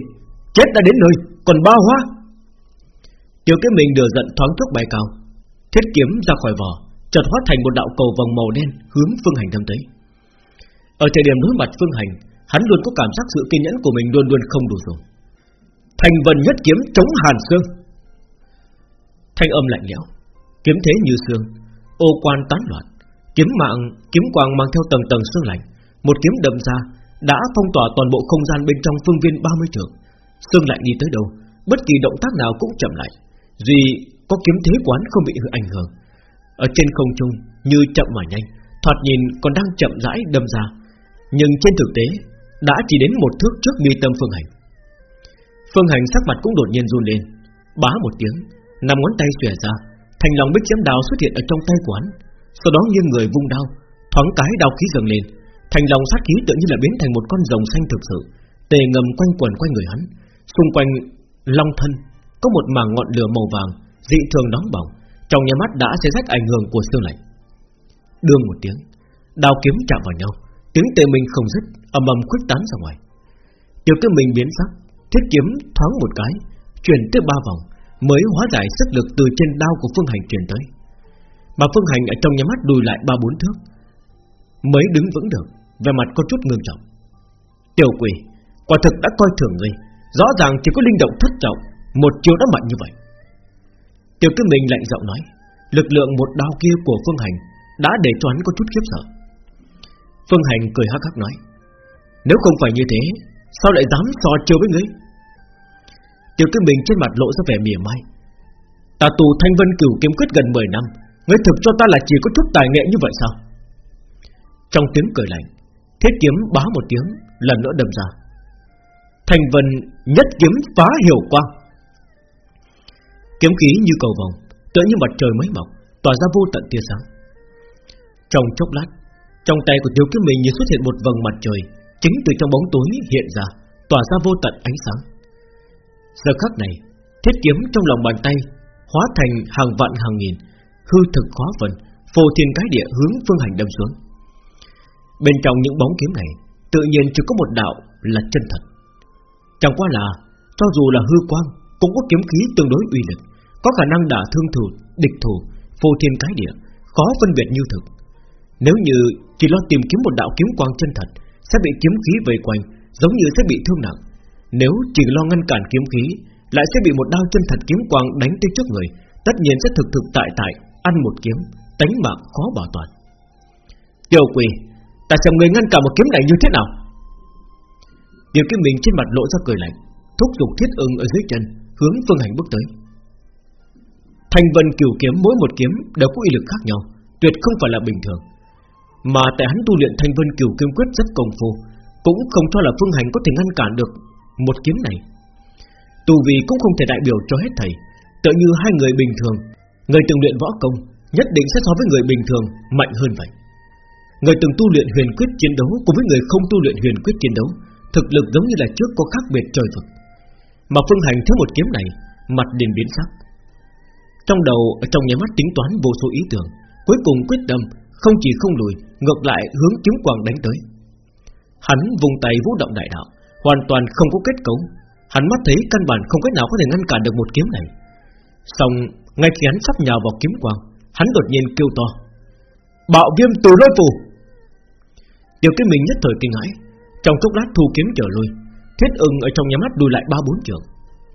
Chết đã đến nơi Còn ba hoa Tiểu cái mình đưa giận thoáng thước bay cao Thiết kiếm ra khỏi vỏ chợt hóa thành một đạo cầu vòng màu đen hướng Phương Hành đâm tới. Ở thời điểm đối mặt Phương Hành, hắn luôn có cảm giác sự kiên nhẫn của mình luôn luôn không đủ dùng. Thành vần nhất kiếm chống hàn xương. Thanh âm lạnh lẽo, kiếm thế như xương, ô quan tán loạn, kiếm mạng, kiếm quang mang theo tầng tầng xương lạnh, một kiếm đâm ra đã phong tỏa toàn bộ không gian bên trong phương viên 30 trường Xương lạnh đi tới đâu, bất kỳ động tác nào cũng chậm lại, duy có kiếm thế quán không bị ảnh hưởng. Ở trên không trung như chậm mà nhanh, thoạt nhìn còn đang chậm rãi đâm ra, nhưng trên thực tế đã chỉ đến một thước trước mi tâm Phương Hành. Phương Hành sắc mặt cũng đột nhiên run lên, bá một tiếng, Nằm ngón tay xòe ra, thành lòng bích chém đào xuất hiện ở trong tay quán, sau đó nghiêng người vung đao, thoáng cái đao khí dâng lên, thành lòng sát khí tự nhiên là biến thành một con rồng xanh thực sự, tề ngầm quanh quẩn quanh người hắn, xung quanh long thân có một mảng ngọn lửa màu vàng dị thường nóng bỏng, trong nhà mắt đã xé rách ảnh hưởng của xương lạnh. Đương một tiếng, đao kiếm chạm vào nhau, tiếng tê mình không dứt, ầm ầm khuếch tán ra ngoài. Tiểu cái mình biến sắc, thiết kiếm thoáng một cái, chuyển tới ba vòng, mới hóa giải sức lực từ trên đao của phương hành truyền tới. Mà phương hành ở trong nhà mắt đùi lại ba bốn thước, mới đứng vững được, về mặt có chút ngưng trọng. Tiểu quỷ, quả thực đã coi thường ngươi, rõ ràng chỉ có linh động thất trọng, một chiều đã mạnh như vậy. Tiểu kiếm mình lạnh giọng nói, lực lượng một đao kia của phương hành đã để cho hắn có chút khiếp sợ. Phương hành cười hắc hắc nói, nếu không phải như thế, sao lại dám so chiêu với ngươi? Tiểu kiếm mình trên mặt lộ ra vẻ mỉa mai. Ta tù thanh vân cửu kiếm quyết gần 10 năm, ngươi thực cho ta là chỉ có chút tài nghệ như vậy sao? Trong tiếng cười lạnh, thiết kiếm bá một tiếng, lần nữa đâm ra. Thành vân nhất kiếm phá hiểu quang. Kiếm khí như cầu vòng, tựa như mặt trời mới mọc, tỏa ra vô tận tia sáng. Trong chốc lát, trong tay của Tiêu Kiếm mình như xuất hiện một vầng mặt trời, chính từ trong bóng tối hiện ra, tỏa ra vô tận ánh sáng. Giờ khắc này, thiết kiếm trong lòng bàn tay hóa thành hàng vạn hàng nghìn, hư thực khó phần, phô thiên cái địa hướng phương hành đâm xuống. Bên trong những bóng kiếm này, tự nhiên chỉ có một đạo là chân thật. Chẳng qua là, cho dù là hư quang, cũng có kiếm khí tương đối uy lực, có khả năng đả thương thủ, địch thủ, phô thiên cái địa, khó phân biệt như thực. Nếu như chỉ lo tìm kiếm một đạo kiếm quang chân thật, sẽ bị kiếm khí vây quanh, giống như sẽ bị thương nặng. Nếu chỉ lo ngăn cản kiếm khí, lại sẽ bị một đao chân thật kiếm quang đánh tới trước người, tất nhiên sẽ thực thực tại tại ăn một kiếm, tánh mạng khó bảo toàn. Tiểu quỷ, ta xem người ngăn cản một kiếm này như thế nào? Điều kiếm mình trên mặt lộ ra cười lạnh, thúc giục thiết ưng ở dưới chân, hướng phương hành bước tới. Thanh vân cửu kiếm mỗi một kiếm đều có uy lực khác nhau, tuyệt không phải là bình thường. Mà tại hắn tu luyện Thanh Vân Cửu Kiếm Quyết rất công phu, cũng không cho là Phương Hành có thể ngăn cản được một kiếm này. Tu vì cũng không thể đại biểu cho hết thầy, tự như hai người bình thường, người từng luyện võ công nhất định sẽ so với người bình thường mạnh hơn vậy. Người từng tu luyện huyền quyết chiến đấu cùng với người không tu luyện huyền quyết chiến đấu, thực lực giống như là trước có khác biệt trời vực. Mà Phương Hành thiếu một kiếm này, mặt liền biến sắc. Trong đầu ở trong nháy mắt tính toán vô số ý tưởng, cuối cùng quyết tâm không chỉ không lùi, ngược lại hướng kiếm quang đánh tới. Hắn vùng tay vũ động đại đạo, hoàn toàn không có kết cấu. Hắn mắt thấy căn bản không cách nào có thể ngăn cản được một kiếm này. Xong, ngay khi hắn sắp nhào vào kiếm quang, hắn đột nhiên kêu to: "Bạo viêm từ lôi phù!" Tiểu cái mình nhất thời kinh hãi, trong chốc lát thu kiếm trở lui, Thiết ưng ở trong nhà mắt đùi lại ba bốn trường,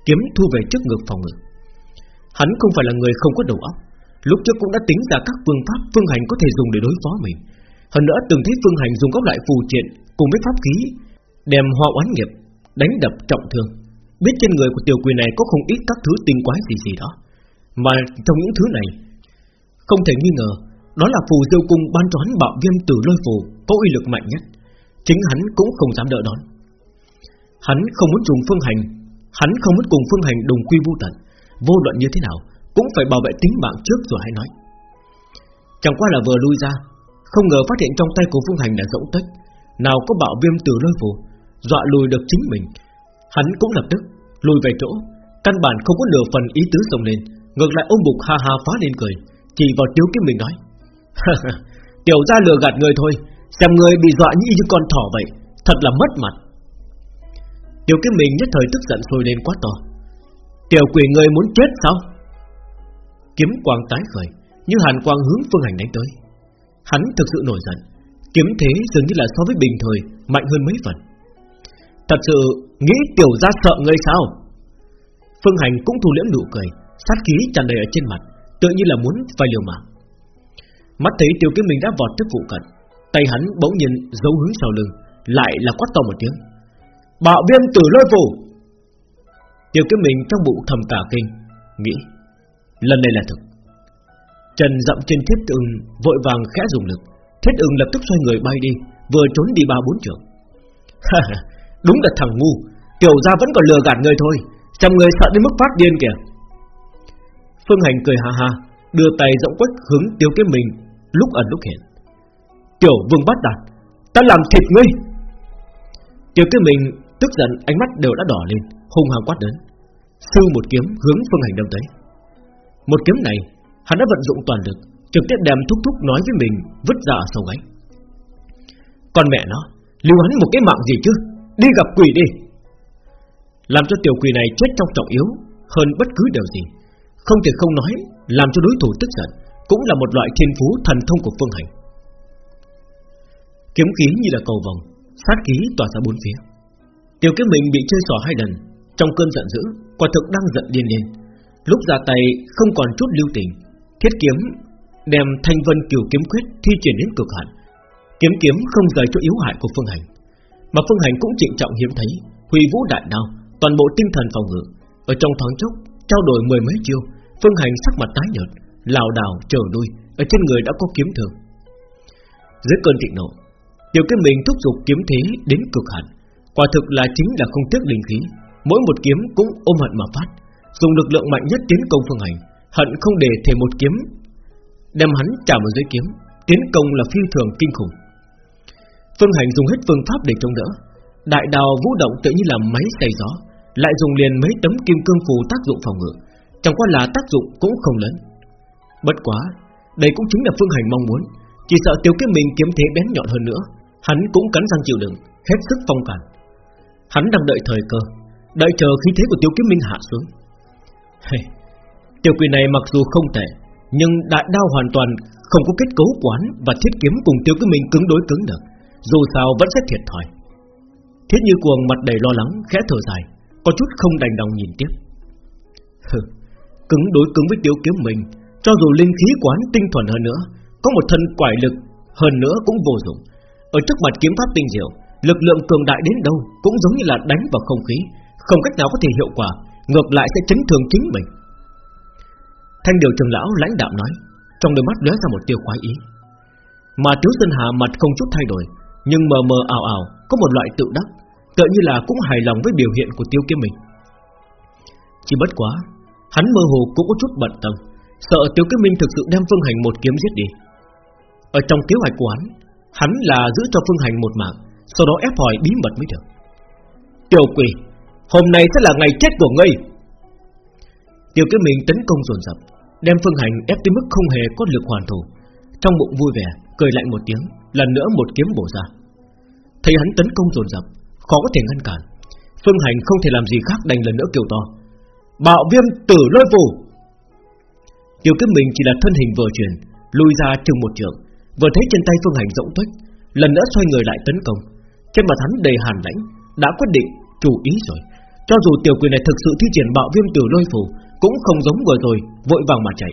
kiếm thu về trước ngực phòng ngực Hắn không phải là người không có đầu óc, lúc trước cũng đã tính ra các phương pháp phương hành có thể dùng để đối phó mình. Hơn nữa từng thấy phương hành dùng các loại phù triện cùng với pháp khí đem hoa oán nghiệp đánh đập trọng thương, biết trên người của tiểu quỷ này có không ít các thứ tinh quái gì gì đó, mà trong những thứ này không thể nghi ngờ đó là phù diêu cung ban cho hắn bạo viêm tử lôi phù có uy lực mạnh nhất, chính hắn cũng không dám đỡ đón. Hắn không muốn dùng phương hành Hắn không muốn cùng phương hành đồng quy vô tận. Vô luận như thế nào, Cũng phải bảo vệ tính mạng trước rồi hãy nói. Chẳng qua là vừa lui ra, Không ngờ phát hiện trong tay của phương hành là rỗng tách Nào có bạo viêm từ lôi phù, Dọa lùi được chính mình. Hắn cũng lập tức lùi về chỗ, Căn bản không có nửa phần ý tứ sông lên, Ngược lại ôm bục ha ha phá lên cười, Chỉ vào tiếu kiếm mình nói, Tiểu ra lừa gạt người thôi, Xem người bị dọa như như con thỏ vậy, Thật là mất mặt. Tiểu kiếm mình nhất thời tức giận sôi lên quá to. Tiểu quỷ người muốn chết sao? Kiếm quang tái khởi, Như hàn quang hướng phương hành đánh tới. Hắn thực sự nổi giận, Kiếm thế dường như là so với bình thời, Mạnh hơn mấy phần. Thật sự, nghĩ tiểu ra sợ ngươi sao? Phương hành cũng thu liễm nụ cười, Sát khí tràn đầy ở trên mặt Tự như là muốn phải liều mạng. Mắt thấy tiểu kiếm mình đã vọt tới phụ cận, Tay hắn bỗng nhiên giấu hướng sau lưng, Lại là quát to một tiếng. Bạo viêm tử lôi phủ! Tiêu kiếm mình trong bụng thầm cả kinh, Nghĩ, Lần này là thực. Trần dậm trên thiết ưng Vội vàng khẽ dùng lực. Thiết ưng lập tức xoay người bay đi, Vừa trốn đi ba bốn trường. Đúng là thằng ngu. Tiểu ra vẫn còn lừa gạt người thôi Trăm người sợ đến mức phát điên kìa. Phương Hành cười ha ha, Đưa tay rộng quách hướng tiêu kiếm mình Lúc ẩn lúc hiện. Tiểu vương bắt đạt Ta làm thịt ngươi. Tiêu kiếm mình Tức giận, ánh mắt đều đã đỏ lên. Hung hăng quát đến Sư một kiếm hướng phương hành đâm tới. Một kiếm này, hắn đã vận dụng toàn lực, Trực tiếp đem thúc thúc nói với mình Vứt ra ở sâu gáy. Con mẹ nó, Lưu hắn một cái mạng gì chứ? Đi gặp quỷ đi. Làm cho tiểu quỷ này chết trong trọng yếu, Hơn bất cứ điều gì. Không thể không nói, Làm cho đối thủ tức giận, Cũng là một loại thiên phú thần thông của phương hành. Kiếm khí như là cầu vòng Sát khí tỏa ra bốn phía. Tiểu kiếm mình bị chơi xỏ hai lần trong cơn giận dữ, Quả thực đang giận điên lên. Lúc ra tay, không còn chút lưu tình, Thiết kiếm đem thanh vân kiều kiếm quyết Thi triển đến cực hạn. Kiếm kiếm không rời chỗ yếu hại của Phương Hành, Mà Phương Hành cũng trịnh trọng hiếm thấy, Huy vũ đại đao, Toàn bộ tinh thần phòng ngự. Ở trong thoáng chốc, Trao đổi mười mấy chiêu, Phương Hành sắc mặt tái nhợt, lảo đảo trở đuôi Ở trên người đã có kiếm thường Dưới cơn thịnh nộ, Tiểu kiếm mình thúc giục kiếm thế đến cực hạn, Quả thực là chính là không tiếc linh khí. Mỗi một kiếm cũng ôm hận mà phát, Dùng lực lượng mạnh nhất tiến công phương hành, Hận không để thể một kiếm, Đem hắn trả một dưới kiếm, Tiến công là phi thường kinh khủng. Phương hành dùng hết phương pháp để chống đỡ, Đại đào vũ động tự như là máy xay gió, Lại dùng liền mấy tấm kim cương phù tác dụng phòng ngự, Chẳng qua là tác dụng cũng không lớn. Bất quá, Đây cũng chính là phương hành mong muốn, Chỉ sợ tiêu kiếm mình kiếm thế bén nhọn hơn nữa, Hắn cũng cắn răng chịu đựng, Hết sức phong cản. Hắn đang đợi thời cơ Đợi chờ khí thế của tiêu kiếm minh hạ xuống. Hey, tiêu quỷ này mặc dù không tệ Nhưng đại đao hoàn toàn Không có kết cấu quán Và thiết kiếm cùng tiêu kiếm minh cứng đối cứng được Dù sao vẫn sẽ thiệt thòi. Thiết như cuồng mặt đầy lo lắng Khẽ thở dài Có chút không đành lòng nhìn tiếp. Hừ, Cứng đối cứng với tiêu kiếm mình Cho dù linh khí quán tinh thuần hơn nữa Có một thân quải lực hơn nữa cũng vô dụng. Ở trước mặt kiếm pháp tinh diệu Lực lượng cường đại đến đâu Cũng giống như là đánh vào không khí không cách nào có thể hiệu quả, Ngược lại sẽ chấn thương chính mình. Thanh điều trường lão lãnh đạm nói, Trong đôi mắt lóe ra một tiêu khoái ý. Mà Tiếu Sơn Hà mặt không chút thay đổi, Nhưng mờ mờ ảo ảo, Có một loại tự đắc, Tựa như là cũng hài lòng với biểu hiện của tiêu kiếm mình Chỉ bất quá, Hắn mơ hồ cũng có chút bận tâm, Sợ tiêu kiếm minh thực sự đem phương hành một kiếm giết đi. Ở trong kế hoạch của hắn Hắn là giữ cho phương hành một mạng, sau đó ép hỏi bí mật mới được. Tiểu quỷ! Hôm nay sẽ là ngày chết của ngươi. Tiêu kiếm mình tấn công dồn dập, Đem phương hành ép tới mức không hề có lực hoàn thủ. Trong bụng vui vẻ, Cười lạnh một tiếng, Lần nữa một kiếm bổ ra. Thấy hắn tấn công dồn dập, Khó có thể ngăn cản. Phương hành không thể làm gì khác đành lần nữa kêu to, Bạo viêm tử lôi phù! Tiêu kiếm mình chỉ là thân hình vừa chuyển, Lùi ra chừng một trường Vừa thấy trên tay phương hành rỗng tuếch, Lần nữa xoay người lại tấn công. Trên mặt hắn đầy hàn lãnh, Đã quyết định chủ ý rồi. Cho dù tiểu quỷ này thực sự thi triển bạo viêm tử lôi phù, Cũng không giống vừa rồi, Vội vàng mà chạy.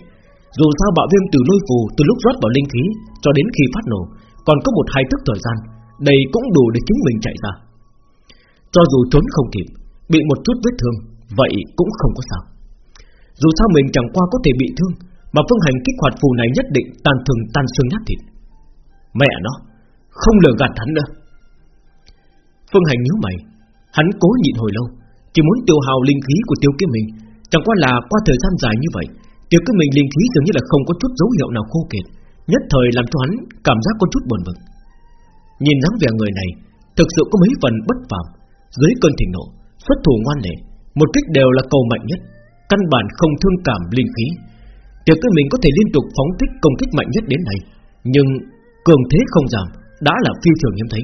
Dù sao bạo viêm tử lôi phù từ lúc rót vào linh khí Cho đến khi phát nổ, Còn có một hai tức thời gian, Đây cũng đủ để chính mình chạy ra. Cho dù trốn không kịp, Bị một chút vết thương, Vậy cũng không có sao. Dù sao mình chẳng qua có thể bị thương, Mà phương hành kích hoạt phù này nhất định Tàn thường tan xương nhát thịt. Mẹ nó, Không lừa gạt hắn nữa. Phương hành nhíu mày, Hắn cố nhịn hồi lâu chỉ muốn tiêu hào linh khí của tiêu kiếm mình Chẳng qua là qua thời gian dài như vậy Tiêu kiếm mình linh khí dường như là không có chút dấu hiệu nào khô kiệt, Nhất thời làm cho hắn cảm giác có chút buồn bực. Nhìn dáng vẻ người này, Thực sự có mấy phần bất phàm. Dưới cơn thịnh nộ, Xuất thủ ngoan lệ Một kích đều là cầu mạnh nhất, Căn bản không thương cảm linh khí. Tiểu kiếm mình có thể liên tục phóng thích công kích mạnh nhất đến này Nhưng cường thế không giảm, Đã là phi thường hiếm thấy.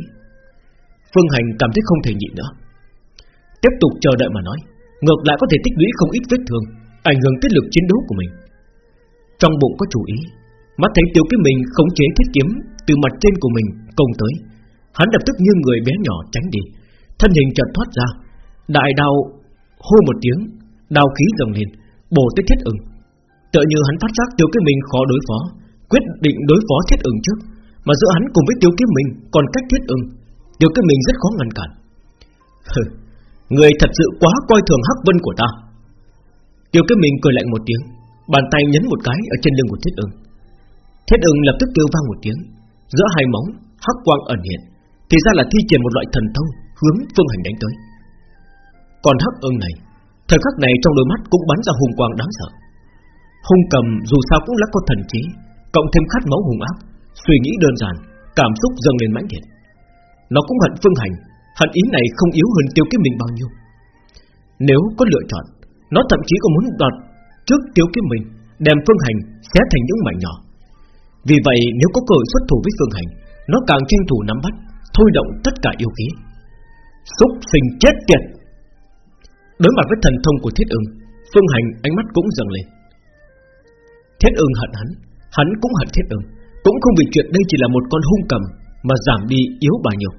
Phương Hành cảm thấy không thể nhịn nữa. Tiếp tục chờ đợi mà nói. Ngược lại có thể tích lũy không ít vết thương, Ảnh hưởng tới lực chiến đấu của mình. Trong bụng có chủ ý. Mắt thấy tiêu kiếm mình khống chế thiết kiếm Từ mặt trên của mình công tới. Hắn lập tức như người bé nhỏ tránh đi. Thân hình chợt thoát ra. Đại đao hô một tiếng, Đao khí dâng lên, Bổ tới thiết ưng Tựa như hắn phát giác tiêu kiếm mình khó đối phó, Quyết định đối phó thiết ưng trước. Mà giữa hắn cùng với tiêu kiếm mình Còn cách thiết ưng Tiêu kiếm mình rất khó ngăn cản. Người thật sự quá coi thường hắc vân của ta. Tiêu cái mình cười lạnh một tiếng, Bàn tay nhấn một cái ở trên lưng của thiết ưng. Thiết ưng lập tức kêu vang một tiếng. Giữa hai móng, hắc quang ẩn hiện, Thì ra là thi triển một loại thần thông Hướng phương hành đánh tới. Còn hắc ưng này, Thời khắc này trong đôi mắt cũng bắn ra hùng quang đáng sợ. Hung cầm dù sao cũng là có thần trí, Cộng thêm khát máu hùng ác, Suy nghĩ đơn giản, Cảm xúc dâng lên mãnh liệt. Nó cũng hận phương hành Hận ý này không yếu hơn tiêu kiếm mình bao nhiêu. Nếu có lựa chọn, Nó thậm chí còn muốn đoạt Trước tiêu kiếm mình, Đem phương hành xé thành những mảnh nhỏ. Vì vậy, nếu có cơ hội xuất thủ với phương hành, Nó càng tranh thủ nắm bắt, Thôi động tất cả yêu khí. Xúc sinh chết tiệt. Đối mặt với thần thông của thiết ưng, Phương hành ánh mắt cũng dần lên. Thiết ưng hận hắn Hắn cũng hận thiết ưng. Cũng không vì chuyện đây chỉ là một con hung cầm Mà giảm đi yếu bao nhiêu.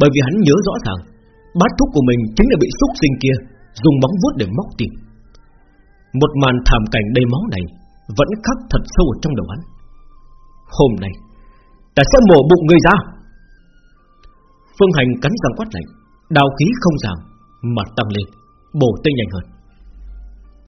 Bởi vì hắn nhớ rõ ràng, Bát thuốc của mình chính là bị xúc sinh kia Dùng móng vuốt để móc tìm. Một màn thảm cảnh đầy máu này Vẫn khắc thật sâu ở trong đầu hắn. Hôm nay, Ta sẽ mổ bụng người ra. Phương Hành cắn răng quát lạnh, Đào khí không giảm Mà tăng lên, Bổ tinh nhanh hơn.